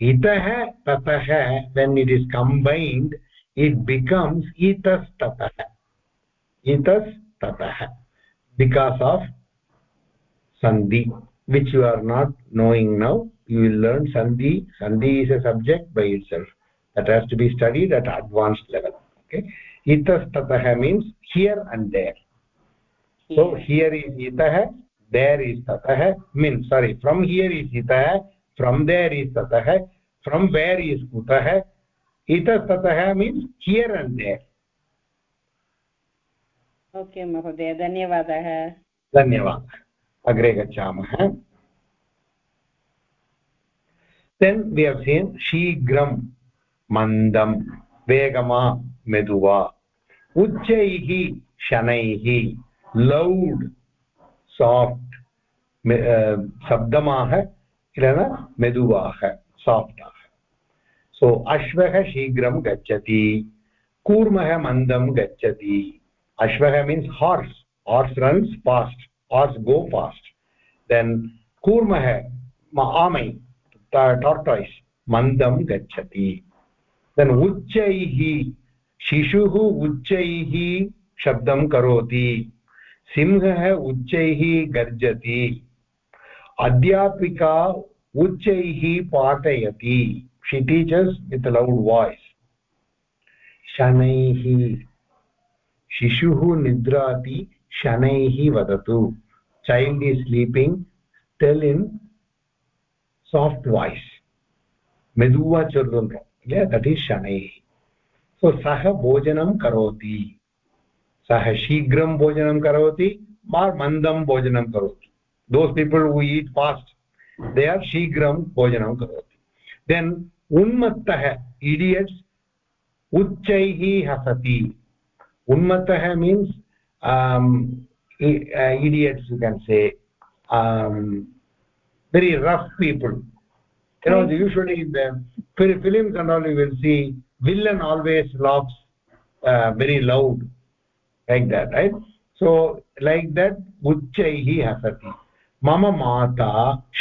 itah tatah when it is combined it becomes itas tatah itas tatah because of sandhi which you are not knowing now you will learn sandhi sandhi is a subject by itself that has to be studied at advanced level okay itas tatah means here and there so here is itah there is ततः means sorry from here is इतः from there is ततः from where is कुतः इतस्ततः means here and there okay महोदय धन्यवादः धन्यवादः अग्रे गच्छामः देन् व्यसीन् शीघ्रं मन्दं वेगमा मेदुवा उच्चैः शनैः लौड् साफ्ट् शब्दमाः किल मेदुवाः साफ्टाः सो अश्वः शीघ्रं गच्छति कूर्मः मन्दं गच्छति अश्वः means horse horse runs fast horse go fast then कूर्मः आमै टार्टाय्स् मन्दं गच्छति देन् उच्चैः शिशुः उच्चैः शब्दं करोति सिंह उच्च गर्जति। अध्यापिका उच्च पाठयती। She teaches with loud voice शनैः शिशुः निद्राति, शनैः वदतु। Child is sleeping tell in soft voice मृदुवा चर्दुन् दट् इस् शनैः। सो सः भोजनं करोति। Karoti or mandam bhojanam karoti those people who eat fast they are shigram bhojanam karoti then unmattah idiots uccaihi hasati unmattah means um, uh, idiots you can say um, very rough people you know usually in the films and all you will see villain always laughs uh, very loud like that right so like that uccaihi hasati mama mata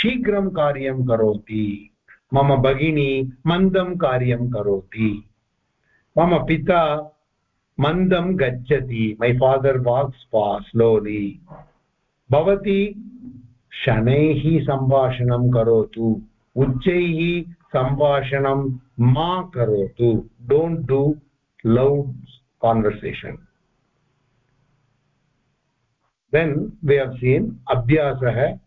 shigram karyam karoti mama bagini mandam karyam karoti mama pita mandam gacchati my father walks fast slowly bhavati शनैः सम्भाषणं करोतु उच्चैः सम्भाषणं मा करोतु don't do loud conversation then we have seen abhyasah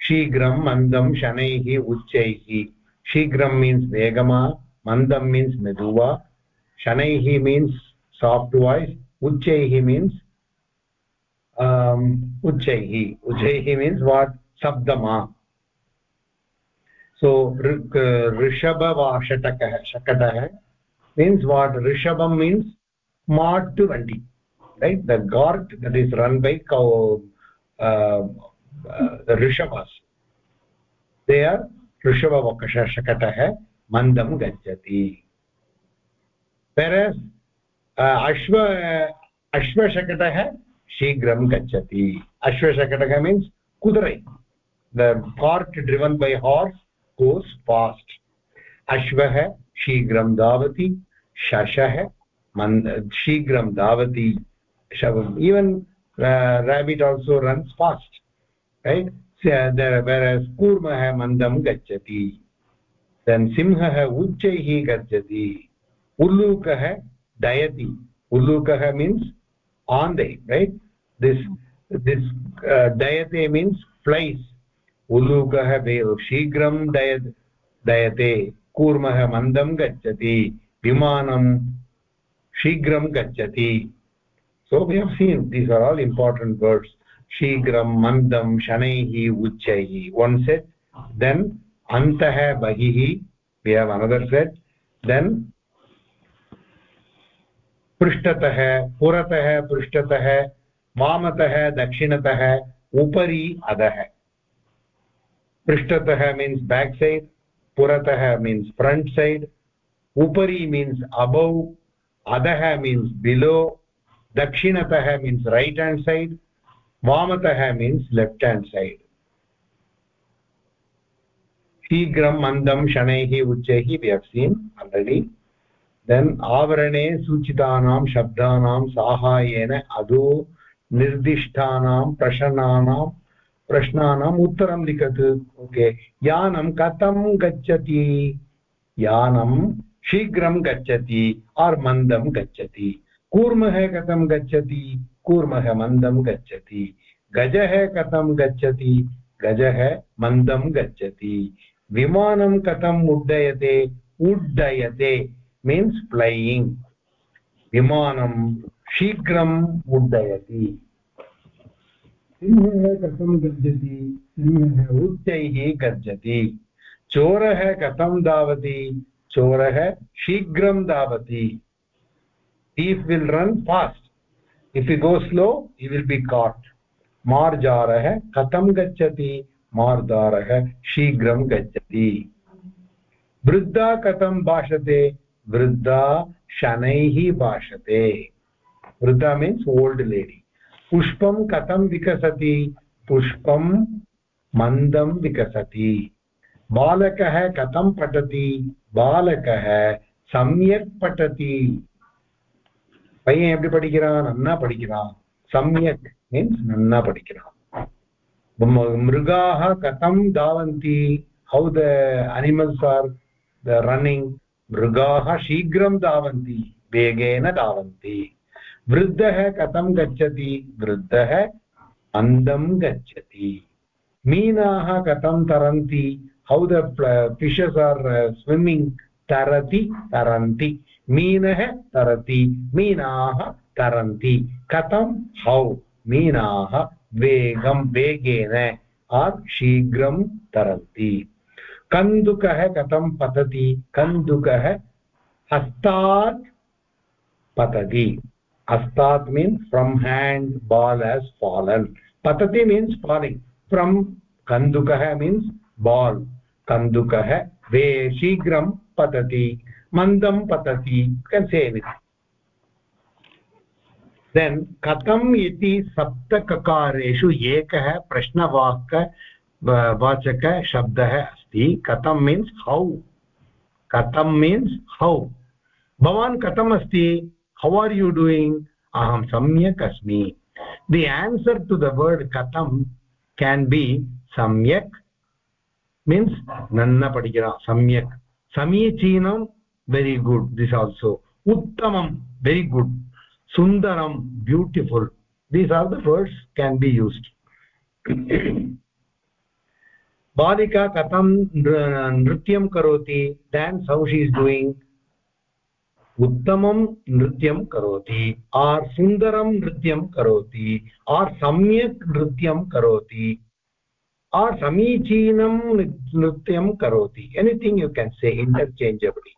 शीघ्रं मन्दं शनैः उच्चैः शीघ्रं means vegama mandam means meduva shanaihi means soft voice uccaihi means um uccaihi uccaihi means what sabdama so rishabha va shatakah shakatah means what rishabam means mart vandi right the gort that is run by cow uh, uh, the rishabhas they are rishabha vakasha shakatah mandam gacchati whereas uh, ashva uh, ashvashakatah shigram gacchati ashvashakatah means kudurai the cart driven by horse goes fast ashvah shigram davati shashah shigram davati even uh, rabbit also runs fast right so, there, whereas kurmah mandam gacchati then simhah uchchaihi gacchati ullukah dayati ullukah means on the right this this uh, dayate means flies ullukah शीघ्रं दयत् दयते कूर्मः मन्दं गच्छति विमानं शीघ्रं गच्छति so we have seen these are all important words शीघ्रं मन्दं शनैः उच्चैः one set then antah bahihi we have another set then पृष्ठतः पुरतः पृष्ठतः वामतः दक्षिणतः उपरि अधः पृष्ठतः means back side puratah means front side upari means above adah means below dakshinatah means right hand side vamatah means left hand side. शीघ्रं मन्दं शनैः उच्चैः, we have seen already. Then आवरणे सूचितानां शब्दानां साहाय्येन अधो निर्दिष्टानां प्रश्नानां प्रश्नानाम् उत्तरं लिखतु. ओके यानं कथं गच्छति? यानं शीघ्रं गच्छति आर् मन्दं गच्छति. कूर्मः कथं गच्छति? कूर्मः मन्दं गच्छति। गजः कथं गच्छति? गजः मन्दं गच्छति। विमानं कथम् उड्डयते? उड्डयते। means flying. vimanam शीघ्रम् उड्डयति। सिंहः कथं गर्जति सिंहः उच्चैः गर्जति चोरः कथं धावति? चोरः शीघ्रं धावति। Thief will run fast. If he goes slow, he will be caught. मार्जारः कथं गच्छति मार्जारः शीघ्रं गच्छति। वृद्धा कथं भाषते? वृद्धा शनैः भाषते। वृद्धा मीन्स् ओल्ड् लेडि पुष्पं कथं विकसति? पुष्पं मन्दं विकसति। बालकः कथं पठति? बालकः सम्यक् पठति। பையன் எப்படி படிக்கிறான் நன்னா படிக்கிறான் சமயக் மீன்ஸ் நன்னா படிக்கிறான் மிருகாக கதம் தாவந்தி how the animals are the running mrugaah shigram davanti vegena davanti vruddhah katam gacchati vruddhah andam gacchati meenaah katam taranti how the fishes are swimming tarati taranti मीन तरति, मीना तरन्ति। कथम हौ। मीना वेगम वेगेन। आर् शीघ्र तरन्ति। कंदुक कथम पतती? कंदुक हस्ता पतति। हस्तात् means from hand ball has fallen पतति मीन्स् फालिङ्ग् फ्रम् कंदुक मीन्स् बाल् कन्दुकः वे शीघ्रं मन्दं पतति सेवि देन् कथम् इति सप्तककारेषु एकः प्रश्नवाक वाचकशब्दः अस्ति कथं मीन्स् हौ कथं मीन्स् हौ भवान् कथम् अस्ति हौ आर् यू डूयिङ्ग् अहम सम्यक् अस्मि the answer to the word कथं केन् बि सम्यक् मीन्स् नन्न पठिकिरा सम्यक् समीचीनं very good this also uttamam very good sundaram beautiful these are the words can be used balika katam nrityam karoti dance how she is doing उत्तमं नृत्यं करोति आर् सुन्दरं नृत्यं करोति आर् सम्यक् नृत्यं करोति आर् समीचीनं नृत्यं करोति एनिथिङ्ग् यु केन् से इण्टर्चेञ्जबलि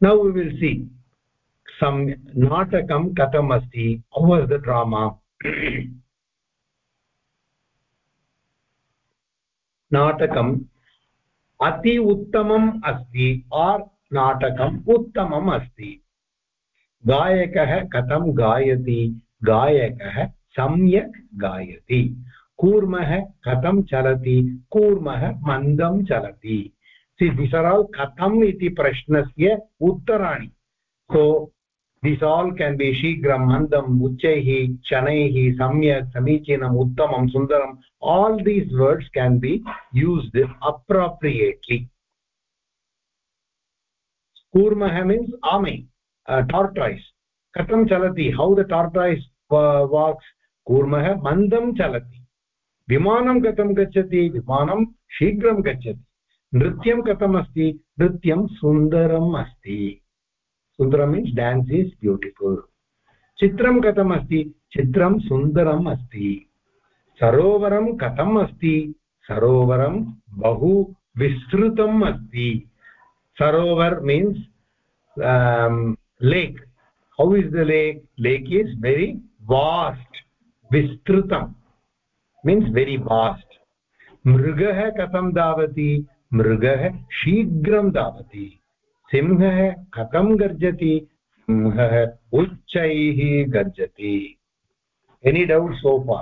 नौ वि विल् सी सम् नाटकं कथम् अस्ति हौ वास् द ड्रामा नाटकम् अति उत्तमम् अस्ति आर् नाटकम् उत्तमम् अस्ति गायकः कथं गायति गायकः सम्यक् गायति कूर्मः कथं चलति कूर्मः मन्दं चलति सि दिस् आर् आल् कथम् इति प्रश्नस्य उत्तराणि। So this all can be शीघ्रं मन्दम् उच्चैः, शनैः, सम्यक्, समीचीनम् उत्तमं सुन्दरम् all these words can be used appropriately कूर्मः means आमै टार्टाय्स् कथं चलति? हौ द टार्टाय्स् वाक्स् कूर्मः मन्दं चलति। विमानं कथं गच्छति? विमानं शीघ्रं गच्छति। नृत्यं कथम् अस्ति नृत्यं सुन्दरम् अस्ति। सुन्दरं मीन्स् डान्स् इस् ब्यूटिफुल् चित्रं कथम् अस्ति चित्रं सुन्दरम् अस्ति। सरोवरं कथम् अस्ति? सरोवरं बहु विस्तृतम् अस्ति। means um, lake. How is the lake? Lake is very vast. Vistrutam means very vast. मृगः कथं धावति? मृग शीघ्रं धावति सिंह कथम गर्जति, सिंह उच्च गर्जती। Any doubt so far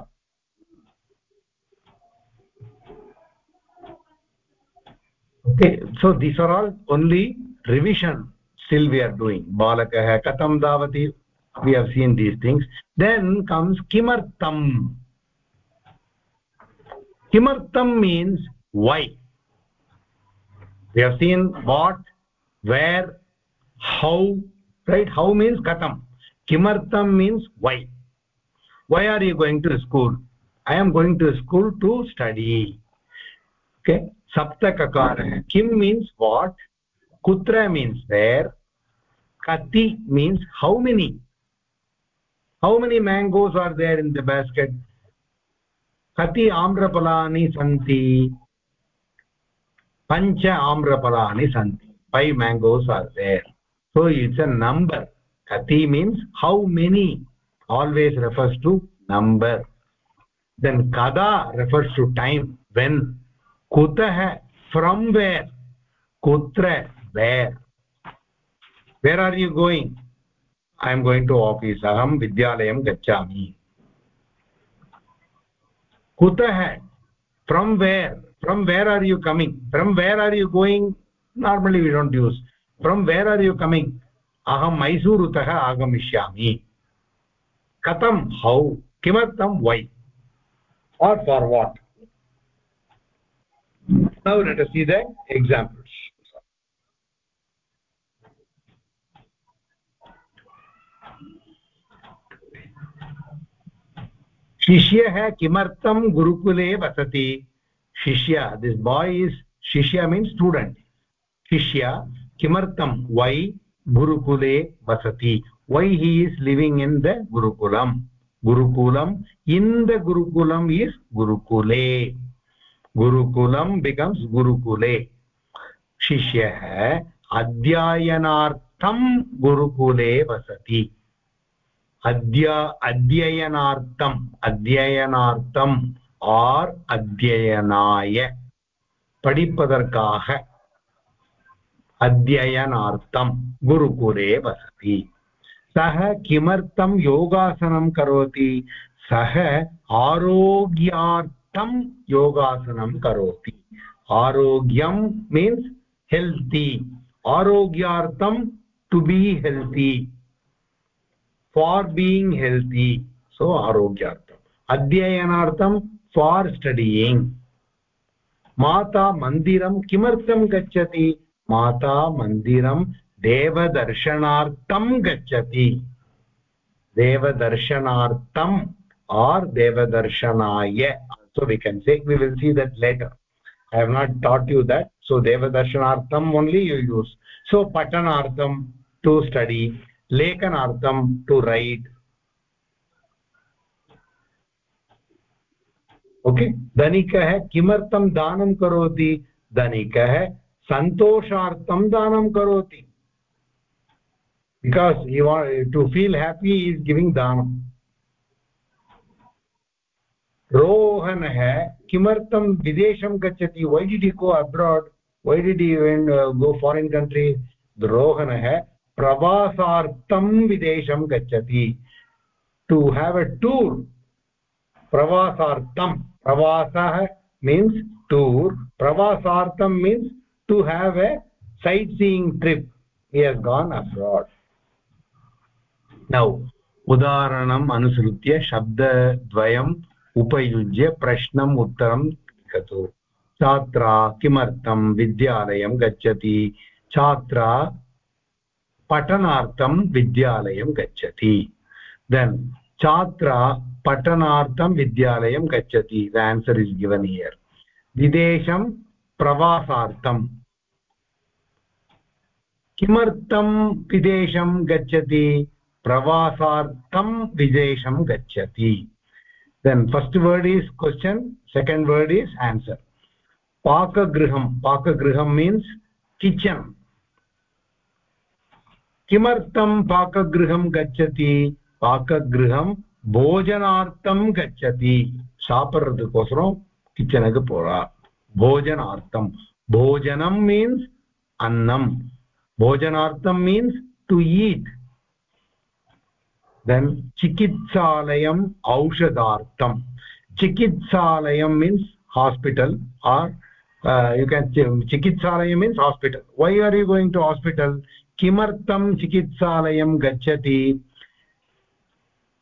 okay so this are all only revision still we are doing बालकः कथं धावति we have seen these things then comes किमर्थम् किमर्थं means why we have seen what where how right? How means katam kimartam means why. Why are you going to school? I am going to school to study. Okay? Saptakakarah kim means what? Kutra means where? Kati means how many? How many mangoes are there in the basket? Kati amrapalani santi पंच आम्रफला see five mangoes are so it's a number कति mean how many always refers to number then कदा refers to time when कुतः from where कुत्र where where are you going I am going to office अहम विद्यालय गच्छामि कुतः from where from where are you coming from where are you going normally we don't use from where are you coming aham मैसूरुतः आगमिष्यामि कथं how किमर्थं why or for what now let us see the examples शिष्यः किमर्थं गुरुकुले वसति शिष्य this boy is शिष्य मीन्स् स्टूडेण्ट् शिष्य किमर्थं वै गुरुकुले वसति वै he is living in the गुरुकुलं गुरुकुलम् इन् द गुरुकुलम् इस् गुरुकुले गुरुकुलं बिकम्स् गुरुकुले शिष्यः अध्ययनार्थं गुरुकुले वसति अद्य अध्ययनार्थम् अध्ययनार्थम् आर् अध्ययनाय படிப்பதற்காக अध्ययनार्थं गुरुकुले वसति सः किमर्थं योगासनं करोति सः आरोग्यार्थं योगासनं करोति आरोग्यं मीन्स् हेल्ति आरोग्यार्थं to be healthy for being healthy so आरोग्यार्थम् अध्ययनार्थं फार् स्टडियिङ्ग् माता मन्दिरं किमर्थं गच्छति माता मन्दिरं देवदर्शनार्थं गच्छति देवदर्शनार्थम् आर् देवदर्शनाय so we can say we will see that letter I have not taught you that so देवदर्शनार्थम only you use so पठनार्थम टू स्टडी लेखनार्थम टु रैट् ओके? धनिकः किमर्थं दानं करोति? धनिकः सन्तोषार्थं दानं करोति। Because you to feel happy is giving दानं रोहनः किमर्थं विदेशं गच्छति? Why did you go abroad why did you go foreign country रोहनः प्रवासार्थं विदेशं गच्छति। टु हेव् अ टूर् प्रवासार्थं। Pravasah means tour pravasartham means to have a sightseeing trip he has gone abroad now उदाहरणम् अनुसृत्य शब्दद्वयम् उपयुज्य प्रश्नम् उत्तरं लिखतु छात्रा किमर्थं विद्यालयं गच्छति छात्रा पठनार्थं विद्यालयं गच्छति देन् छात्रा पठनार्थं विद्यालयं गच्छति the answer is given here विदेशं प्रवासार्थं. किमर्थं विदेशं गच्छति? प्रवासार्थं विदेशं गच्छति. Then first word is question second word is answer पाकगृहं पाकगृहं मीन्स् किचन् किमर्थं पाकगृहं गच्छति? पाकगृहं போஜனார்த்தம் கச்சதி சாப்பிட்றதுக்கோசரம் கிச்சனுக்கு போறா போஜனார்த்தம் போஜனம் மீன்ஸ் அன்னம் போஜனார்த்தம் means to eat then chikitsalayam aushadartham chikitsalayam means hospital or uh, you can chikitsalayam means hospital why are you going to hospital kimartham chikitsalayam gachati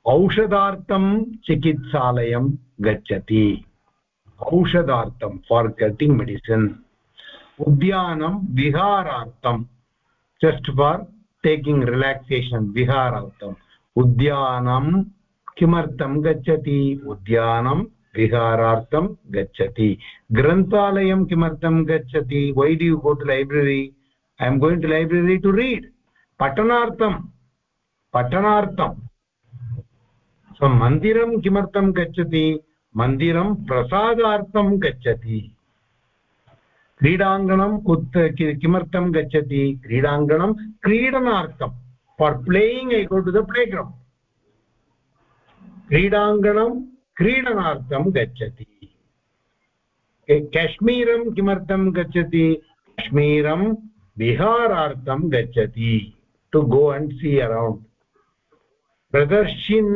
औषधार्थं चिकित्सालयं गच्छति। औषधार्थं फार् गेटिङ्ग् मेडिसिन् उद्यानं विहारार्थं जस्ट् फार् टेकिङ्ग् रिलाक्सेशन् विहारार्थम् उद्यानं किमर्थं गच्छति? उद्यानं विहारार्थं गच्छति। ग्रन्थालयं किमर्थं गच्छति? Why do you go to library I am going to library to read पठनार्थं पठनार्थं। सो मन्दिरं किमर्थं गच्छति मन्दिरं प्रसादार्थं गच्छति क्रीडाङ्गणं कुत् किमर्थं गच्छति क्रीडाङ्गणं क्रीडनार्थं for playing I go to the playground क्रीडाङ्गणं क्रीडनार्थं गच्छति काश्मीरं किमर्थं गच्छति काश्मीरं विहारार्थं गच्छति to go and see around प्रदर्शिन्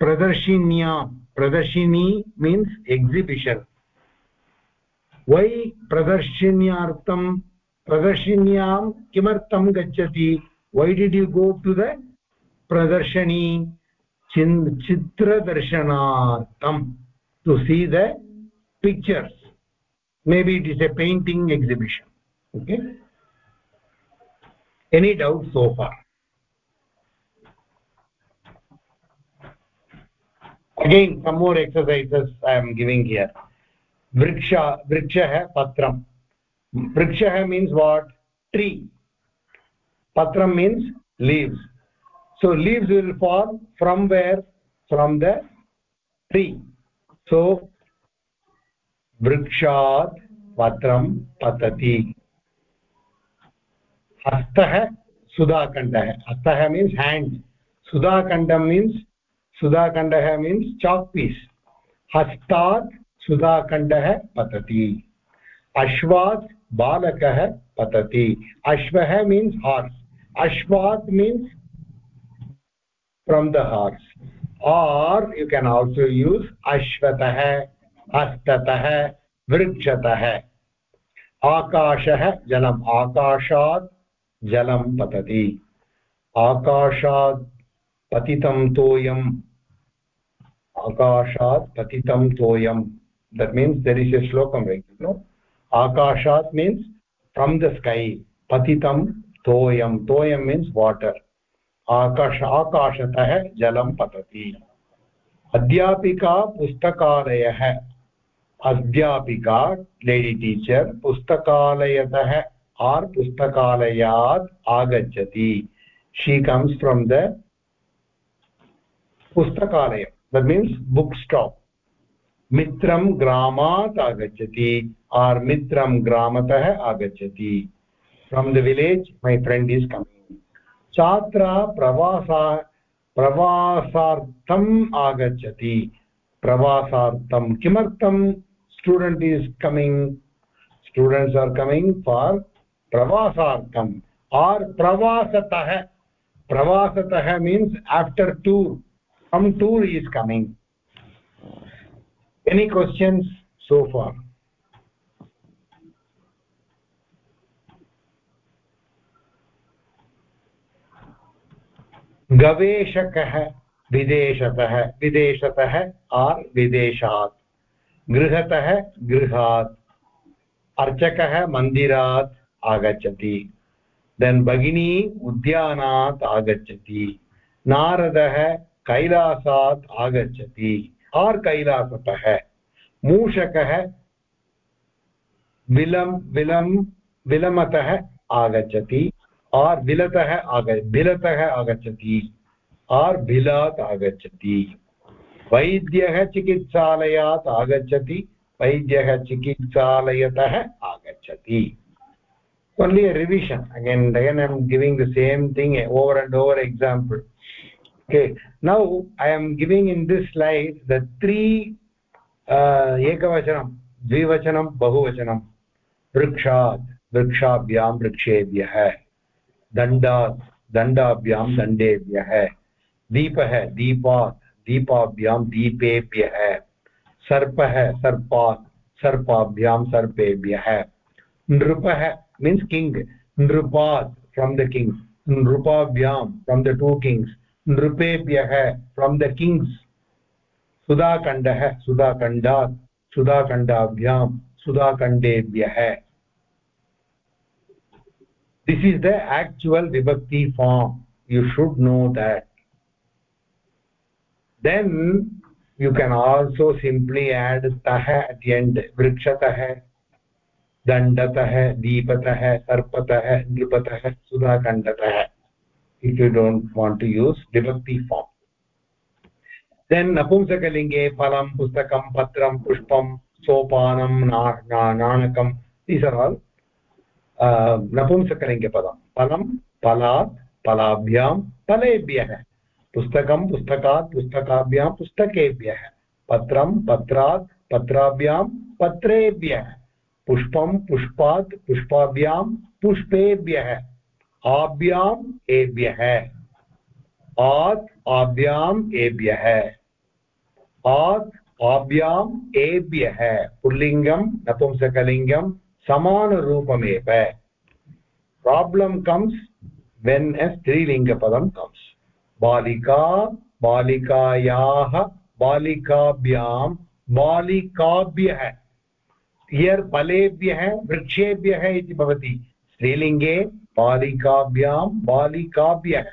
प्रदर्शिन्या, प्रदर्शिनी मीन्स् एक्सिबिशन् वै प्रदर्शिन्यार्थं, प्रदर्शिन्यां किमर्थं गच्छति? Why did you go to the प्रदर्शनी? चित्रदर्शनार्थं to see the pictures maybe it is a painting exhibition. Okay? Any doubt so far? Again some more exercises I am giving here वृक्ष पत्र वृक्ष है means what tree पत्र means leaf so leaves will fall from where from the tree so वृक्षात् है पतति हस्तः सुधाखण्डः हस्तः मीन्स् हेण्ड् सुधाखण्डं मीन्स् सुधाखण्डः मीन्स् चाक् पीस् हस्तात् सुधाखण्डः पतति। अश्वात् बालकः पतति। अश्वः means horse अश्वात् means from the horse or you can also use अश्वतः, हस्ततः, वृक्षतः। आकाशः, जलम् आकाशात् जलं पतति। आकाशात् पतितं तोयम् that means there is a श्लोकं वै नो आकाशात् मीन्स् फ्रम् द स्कै पतितं तोयं। तोयं मीन्स् वाटर् आकाश, आकाशतः जलं पतति। अध्यापिका, पुस्तकालयः। अध्यापिका लेडि टीचर् पुस्तकालयतः। आर् पुस्तकालयात् आगच्छति। शी कम्स् फ्रम् द पुस्तकालयम्। That means book stop mitram gramat agachati or mitram gramatah agachati from the village my friend is coming chatra pravasa pravasartham agachati pravasartham kimartham student is coming students are coming for pravasartham or pravasatah pravasatah means after tour some tour is coming. Any questions so far? गवेषकः विदेशतः विदेशतः or विदेशात्, गृहतः गृहात्, अर्चकः मन्दिरात् आगच्छति then भगिनी उद्यानात् आगच्छति, नारदः कैलासात् आगच्छति। आर् कैलासतः। मूषकः विलं विलं विलमतः आगच्छति। आर् विलतः आग भिलतः आगच्छति। आर् भिलात् आगच्छति। वैद्यः चिकित्सालयात् आगच्छति। वैद्यः चिकित्सालयतः आगच्छति। A revision. Again again i am giving the same thing over and over example. Okay now i am giving in this slide the three uh, ekavachanam dvivachanam bahuvachanam vrikshat vrikshabhyam vrikshebhyah dandat dandabhyam dandebhyah दीपः दीपात् दीपाभ्यां दीपेभ्यः सर्पः सर्पात् सर्पाभ्यां सर्पेभ्यः नृपः means king नृपात् from the king नृपाभ्यां from the two kings नृपेभ्य from the kings सुधाखंड सुधाखंडा सुधाखंडाभ्या सुधाखंडेभ्य दिस् इस् द एक्चुअल विभक्ति form you should know that then you can also simply add तः at end वृक्षतः दण्डतः दीपतः सर्पतः नृपतः सुधाखण्डतः if you don't want to use vibhakti form then napumsakalinge phalam pustakam patram pushpam sopanam nanakam these are all uh, napumsakalinge padam phalam phalat फलाभ्यां फलेभ्यः पुस्तकं पुस्तकात् पुस्तकाभ्यां पुस्तकेभ्यः पत्रं पत्रात् पत्राभ्यां पत्रेभ्यः पुष्पं पुष्पात् पुष्पाभ्यां पुष्पेभ्यः आभ्याम् एभ्यः आत् आभ्याम् एभ्यः आत् आभ्याम् एभ्यः पुल्लिङ्गं, नपुंसकलिङ्गं समानरूपमेव। प्राब्लम् कम्स् वेन् ए स्त्रीलिङ्गपदं कम्स् बालिका, बालिकायाः बालिकाभ्यां बालिकाभ्यः। हियर् फलेभ्यः वृक्षेभ्यः इति भवति। स्त्रीलिङ्गे बालिकाभ्यां बालिकाभ्यः।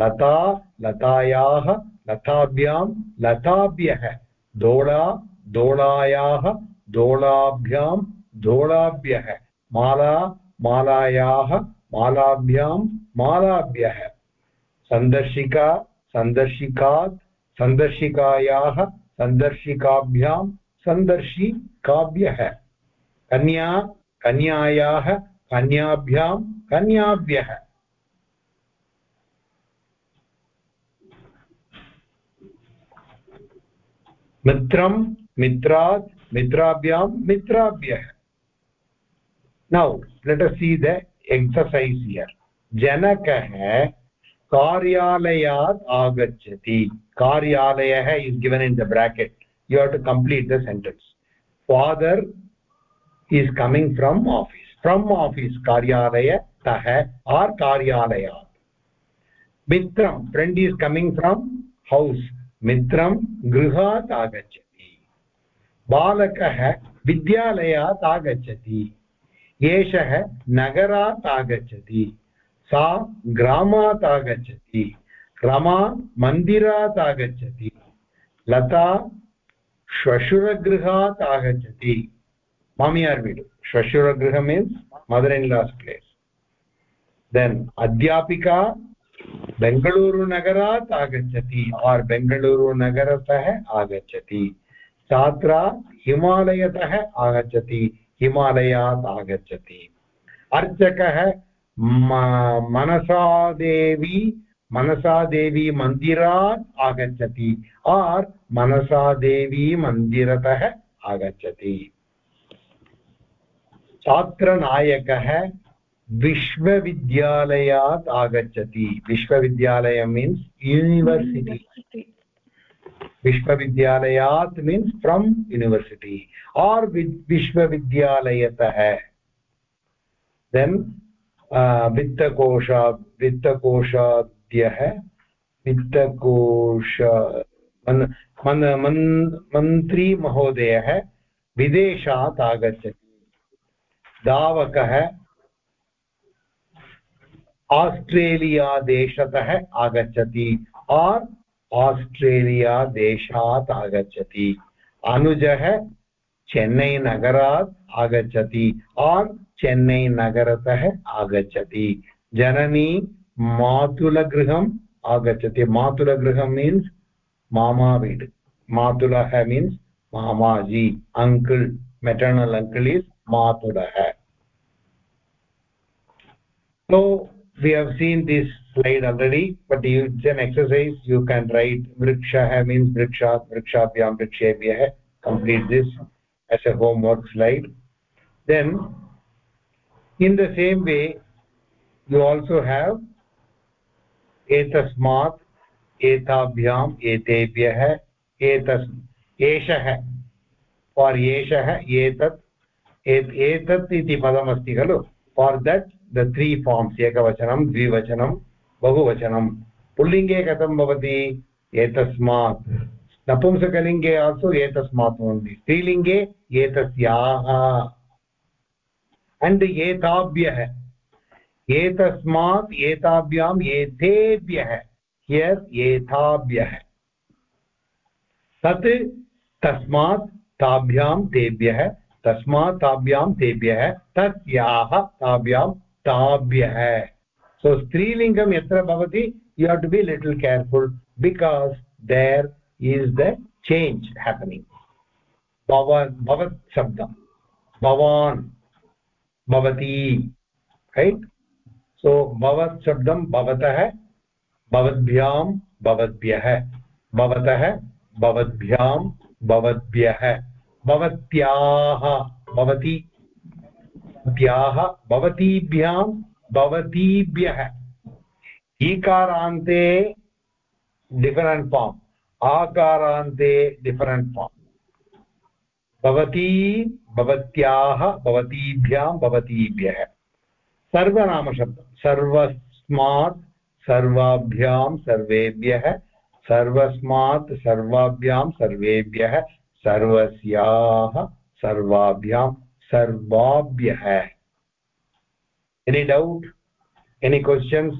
लता, लतायाः, लताभ्यां, लताभ्यः। दोला दोलायाः दोलाभ्यां दोलाभ्यः माला, मालायाः, मालाभ्यां, मालाभ्यः। सन्दर्शिका, सन्दर्शिकात्, सन्दर्शिकायाः, सन्दर्शिकाभ्यां, सन्दर्शिकाभ्यः। कन्या, कन्यायाः कन्याभ्यां कन्याभ्यः मित्रं, मित्रात्, मित्राभ्यां, मित्राभ्यः। Now let see the exercise here जनकः कार्यालयात् आगच्छति। कार्यालयः is given in the bracket you have to complete the sentence father is coming from office. From office कार्यालयतः or कार्यालयात् मित्रं friend is coming from house मित्रं गृहात् आगच्छति बालकः विद्यालयात् आगच्छति एषः नगरात् आगच्छति सा ग्रामात् आगच्छति रमा मन्दिरात् आगच्छति लता श्वशुरगृहात् आगच्छति मामि अर्विडु मामियार् वीडु श्वशुरगृह means mother in law's place then अध्यापिका बेङ्गळूरुनगरात् आगच्छति आर् बेङ्गळूरुनगरतः आगच्छति छात्रा हिमालयतः आगच्छति हिमालयात् आगच्छति अर्चकः मनसादेवी मनसादेवी मन्दिरात् आगच्छति आर् मनसादेवी मन्दिरतः आगच्छति छात्रनायकः विश्वविद्यालयात् आगच्छति। विश्वविद्यालय मीन्स् यूनिवर्सिटि विश्वविद्यालयात् मीन्स् फ्रम् यूनिवर्सिटि आर् विश्वविद्यालयतः। देन् वित्तकोशा वित्तकोशाद्यः। वित्तकोश मन्त्री महोदयः विदेशात् आगच्छति। धावकः आस्ट्रेलिया देशतः आगच्छति आर् आस्ट्रेलिया देशात् आगच्छति। अनुजः चेन्नैनगरात् आगच्छति आर् चेन्नैनगरतः आगच्छति। जननी मातुलगृहम् आगच्छति। मातुलगृहं मीन्स् मामा वीड् मातुलः मीन्स् मामाजी। Uncle maternal uncle is maturaha so we have seen this slide already but it's an exercise you can write vrikshah means vrikshat vrikshabhyam vrikshebhyah complete this as a homework slide then in the same way you also have etasmat etabhyam etebhyah etas eshah for eshah etat एतत् इति पदमस्ति खलु for that the three forms, एकवचनं, द्विवचनं, बहुवचनं. पुल्लिङ्गे कथं भवति? एतस्मात्. नपुंसकलिङ्गे आल्सो एतस्मात् भवन्ति स्त्रीलिङ्गे एतस्याः. अण्ड् एताभ्यः. एतस्मात्, एताभ्याम्, एतेभ्यः. हियर् एताभ्यः. तत्, तस्मात्, ताभ्यां, तेभ्यः. तस्मात्, ताभ्यां, तेभ्यः. तस्याः, ताभ्यां ताभ्यः। सो स्त्रीलिङ्गं यत्र भवति you have to be little careful because there is the change happening भवान्, भवत् शब्दं भवान्, भवती रैट् सो भवत् शब्दं भवतः, भवद्भ्यां भवद्भ्यः। भवतः, भवद्भ्यां भवद्भ्यः। भवत्याः, भवति। भवत्याः, भवतीभ्यां भवतीभ्यः। ईकारान्ते डिफरेण्ट् फार्म् आकारान्ते डिफरेण्ट् फार्म् भवती, भवत्याः, भवतीभ्यां, भवतीभ्यः। सर्वनामशब्दं। सर्वस्मात्, सर्वाभ्यां, सर्वेभ्यः। सर्वस्मात्, सर्वाभ्यां, सर्वेभ्यः। सर्वस्याः, सर्वाभ्यां। sarvabhyah any doubt? Any questions?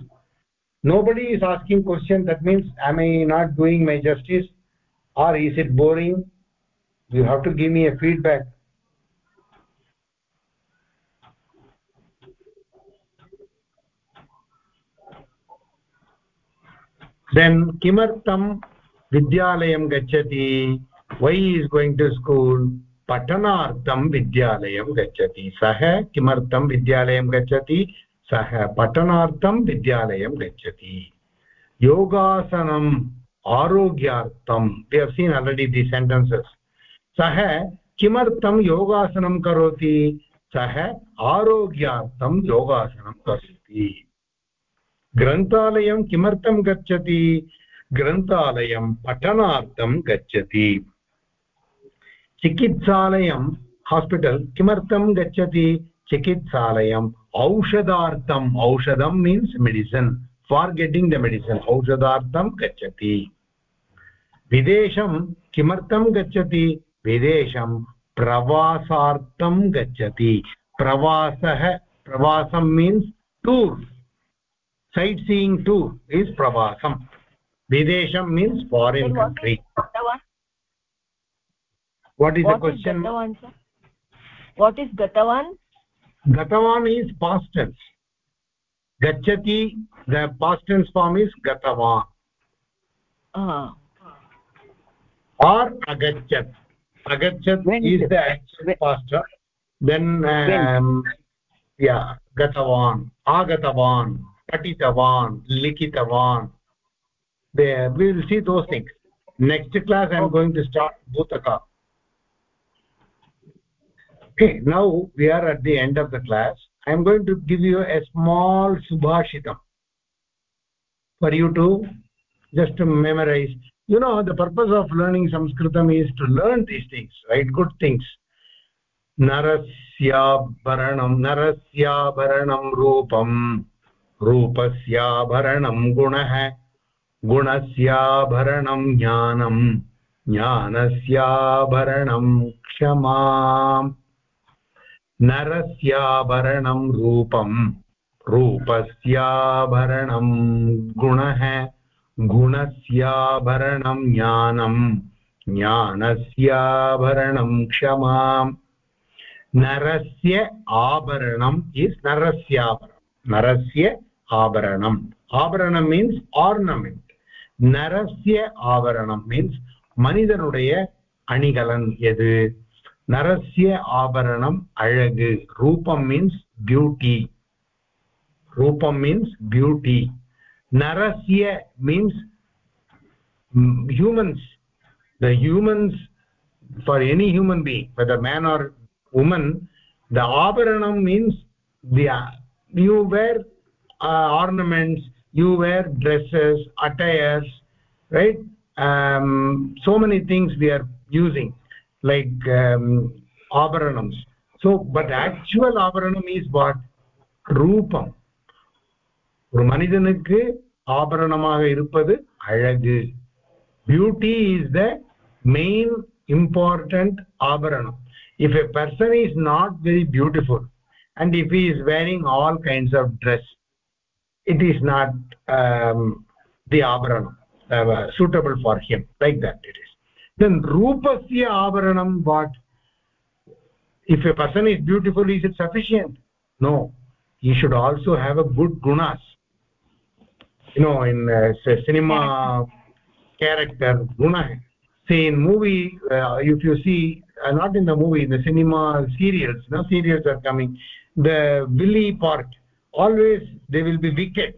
Nobody is asking question. That means am i not doing my justice? Or is it boring? You have to give me a feedback. Then kimartam vidyalayam gachati why he is going to school? पठनार्थं विद्यालयं गच्छति। सः किमर्थं विद्यालयं गच्छति? सः पठनार्थं विद्यालयं गच्छति। योगासनम् आरोग्यार्थं। We have seen already the sentences. सः किमर्थं योगासनं करोति? सः आरोग्यार्थं योगासनं करोति। ग्रन्थालयं किमर्थं गच्छति? ग्रन्थालयं पठनार्थं गच्छति। चिकित्सालयं हास्पिटल् किमर्थं गच्छति? चिकित्सालयम्, औषधार्थम्. औषधं means medicine for getting the medicine औषधार्थं गच्छति. विदेशं किमर्थं गच्छति? विदेशं प्रवासार्थं गच्छति. प्रवासः, प्रवासं means tour sight seeing too is pravasam videsham means foreign Then what is what is the question? Is gatavan sir? What is gatavan? Gatavan is past tense. Gachati the past tense form is gatavan. Ah. Or agachat. Agachat Went. is the actual Went. past then um, yeah gatavan. Agatavan patitavan. Likitavan. There we will see those things. Next class i am going to start bhutaka okay now we are at the end of the class i am going to give you a small subhashitam for you to just to memorize you know the purpose of learning sanskritam is to learn these things right good things नरस्याभरणं नरस्याभरणं रूपं रूपस्याभरणं गुणः गुणस्याभरणं ज्ञानं ज्ञानस्याभरणं क्षमा नरस्याभरणं रूपं रूपस्याभरणं गुणः गुणस्याभरणं ज्ञानं ज्ञानस्याभरणं क्षमा नरस्य आभरणम् इस् नरस्याभरणं नरस्य आभरणम् ஆபரணம் மீன்ஸ் ஆர்னமெண்ட் நரஸ்ய ஆபரணம் மீன்ஸ் மனிதனுடைய அணிகலன் எது narasya avaranam alagu rupam means beauty. Rupa means beauty. narasya means humans. The humans for any human being whether man or woman the avaranam means the you wear uh, ornaments you wear dresses attires right? Um, so many things we are using like um, abharanams so but actual abharanam is what ரூபம் ஒரு மனிதனுக்கு ஆபரணமாக இருப்பது அழகு beauty is the main important abharanam if a person is not very beautiful and if he is wearing all kinds of dress it is not um, the abharanam uh, suitable for him like that it is is then rupasya abharanam what? If a person is beautiful is it sufficient? No. He should also have a good gunas. You know in uh, cinema character guna. Say in movie uh, if you see uh, not in the movie in the cinema serials no serials are coming. The willy part always they will be wicked.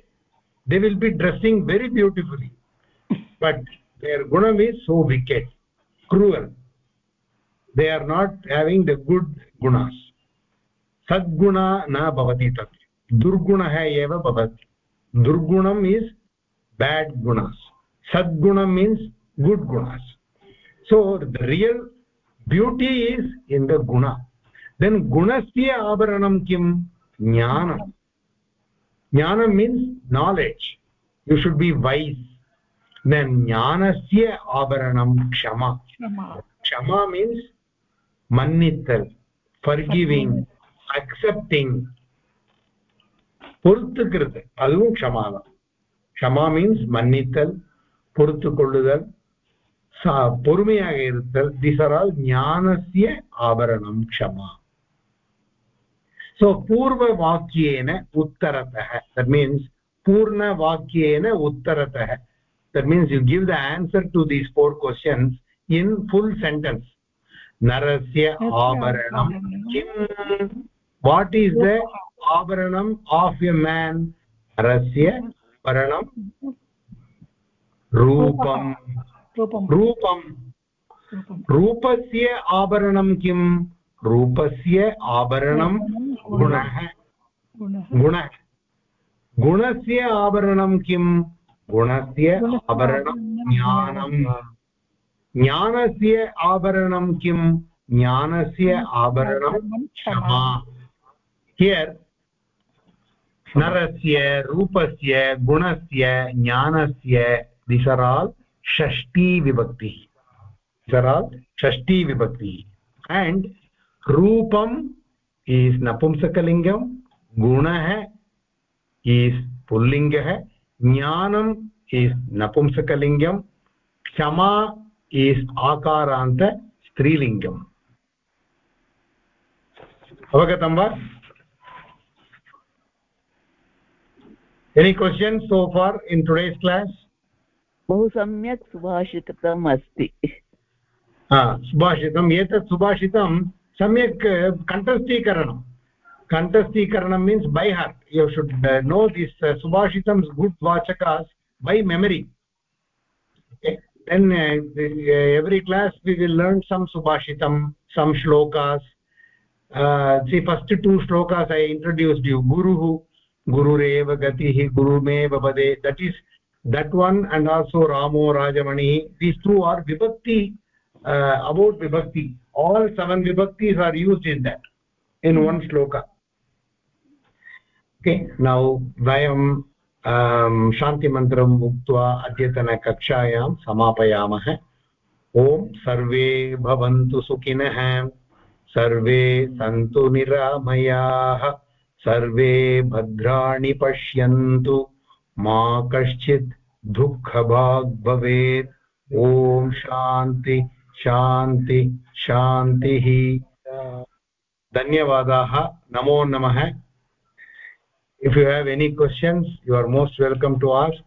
They will be dressing very beautifully. But their gunam is so wicked cruel they are not having the good gunas sadguna na bhavati tat durgunah eva bhavati durgunam is bad gunas sadgunam means good gunas so the real beauty is in the guna then gunasya abharanam kim jnanam jnanam means knowledge you should be wise ஞானசிய ஆபரணம் க்ஷமா க்ஷமா means மன்னித்தல் forgiving accepting பொறுத்துக்கிறது. அதுவும் க்ஷமா க்ஷமா means மன்னித்தல் பொறுத்து கொள்ளுதல் பொறுமையாக இருத்தல். திஸ் ஆர் ஆல் ஞானசிய ஆபரணம் க்ஷமா so பூர்வ வாக்கியேன உத்தரத்தக that means பூர்ண வாக்கியேன உத்தரத்தக that means you give the answer to these four questions in full sentence narasya abaranam kim what is the abaranam of a man narasya abaranam रूपम् रूपम् रूपस्य आभरणं किम् रूपस्य आभरणं गुणः गुणः गुणस्य आभरणं किम् गुणस्य आभरणं ज्ञानम् ज्ञानस्य आभरणं किम् ज्ञानस्य आभरणं क्षमा। हियर् नरस्य रूपस्य गुणस्य ज्ञानस्य दिस् आर् आल् षष्ठी विभक्ति। दिस् आर् आल् षष्ठी विभक्ति। And रूपम् is napumsakalingam गुणः is पुल्लिङ्गः। ज्ञानम् is napumsakalingam क्षमा is आकारान्त स्त्रीलिङ्गम्। अवगतं वा? Any questions so far in today's class? बहु सम्यक् सुभाषितम् अस्ति। सुभाषितम्। एतत् सुभाषितं सम्यक् कण्ठस्थीकरणं कण्ठस्थीकरणं means by heart you should know this subhashitam good vachakas by memory okay. then uh, every class we will learn some subhashitam some shlokas uh, see first two shlokas i introduced you guruhu gururev gatihi gurumev pade that is that one and also ramo rajamani these two are vibhakti uh, about vibhakti all seven vibhaktis are used in that in one shloka now vayam um, शान्तिमन्त्रम् उक्त्वा अद्यतनकक्षायां समापयामः। ॐ सर्वे भवन्तु सुखिनः सर्वे सन्तु निरामयाः सर्वे भद्राणि पश्यन्तु मा कश्चित् दुःखभाग् भवेत्। ॐ शान्ति शान्ति शान्तिः। धन्यवादाः नमो नमः। If you have any questions you are most welcome to ask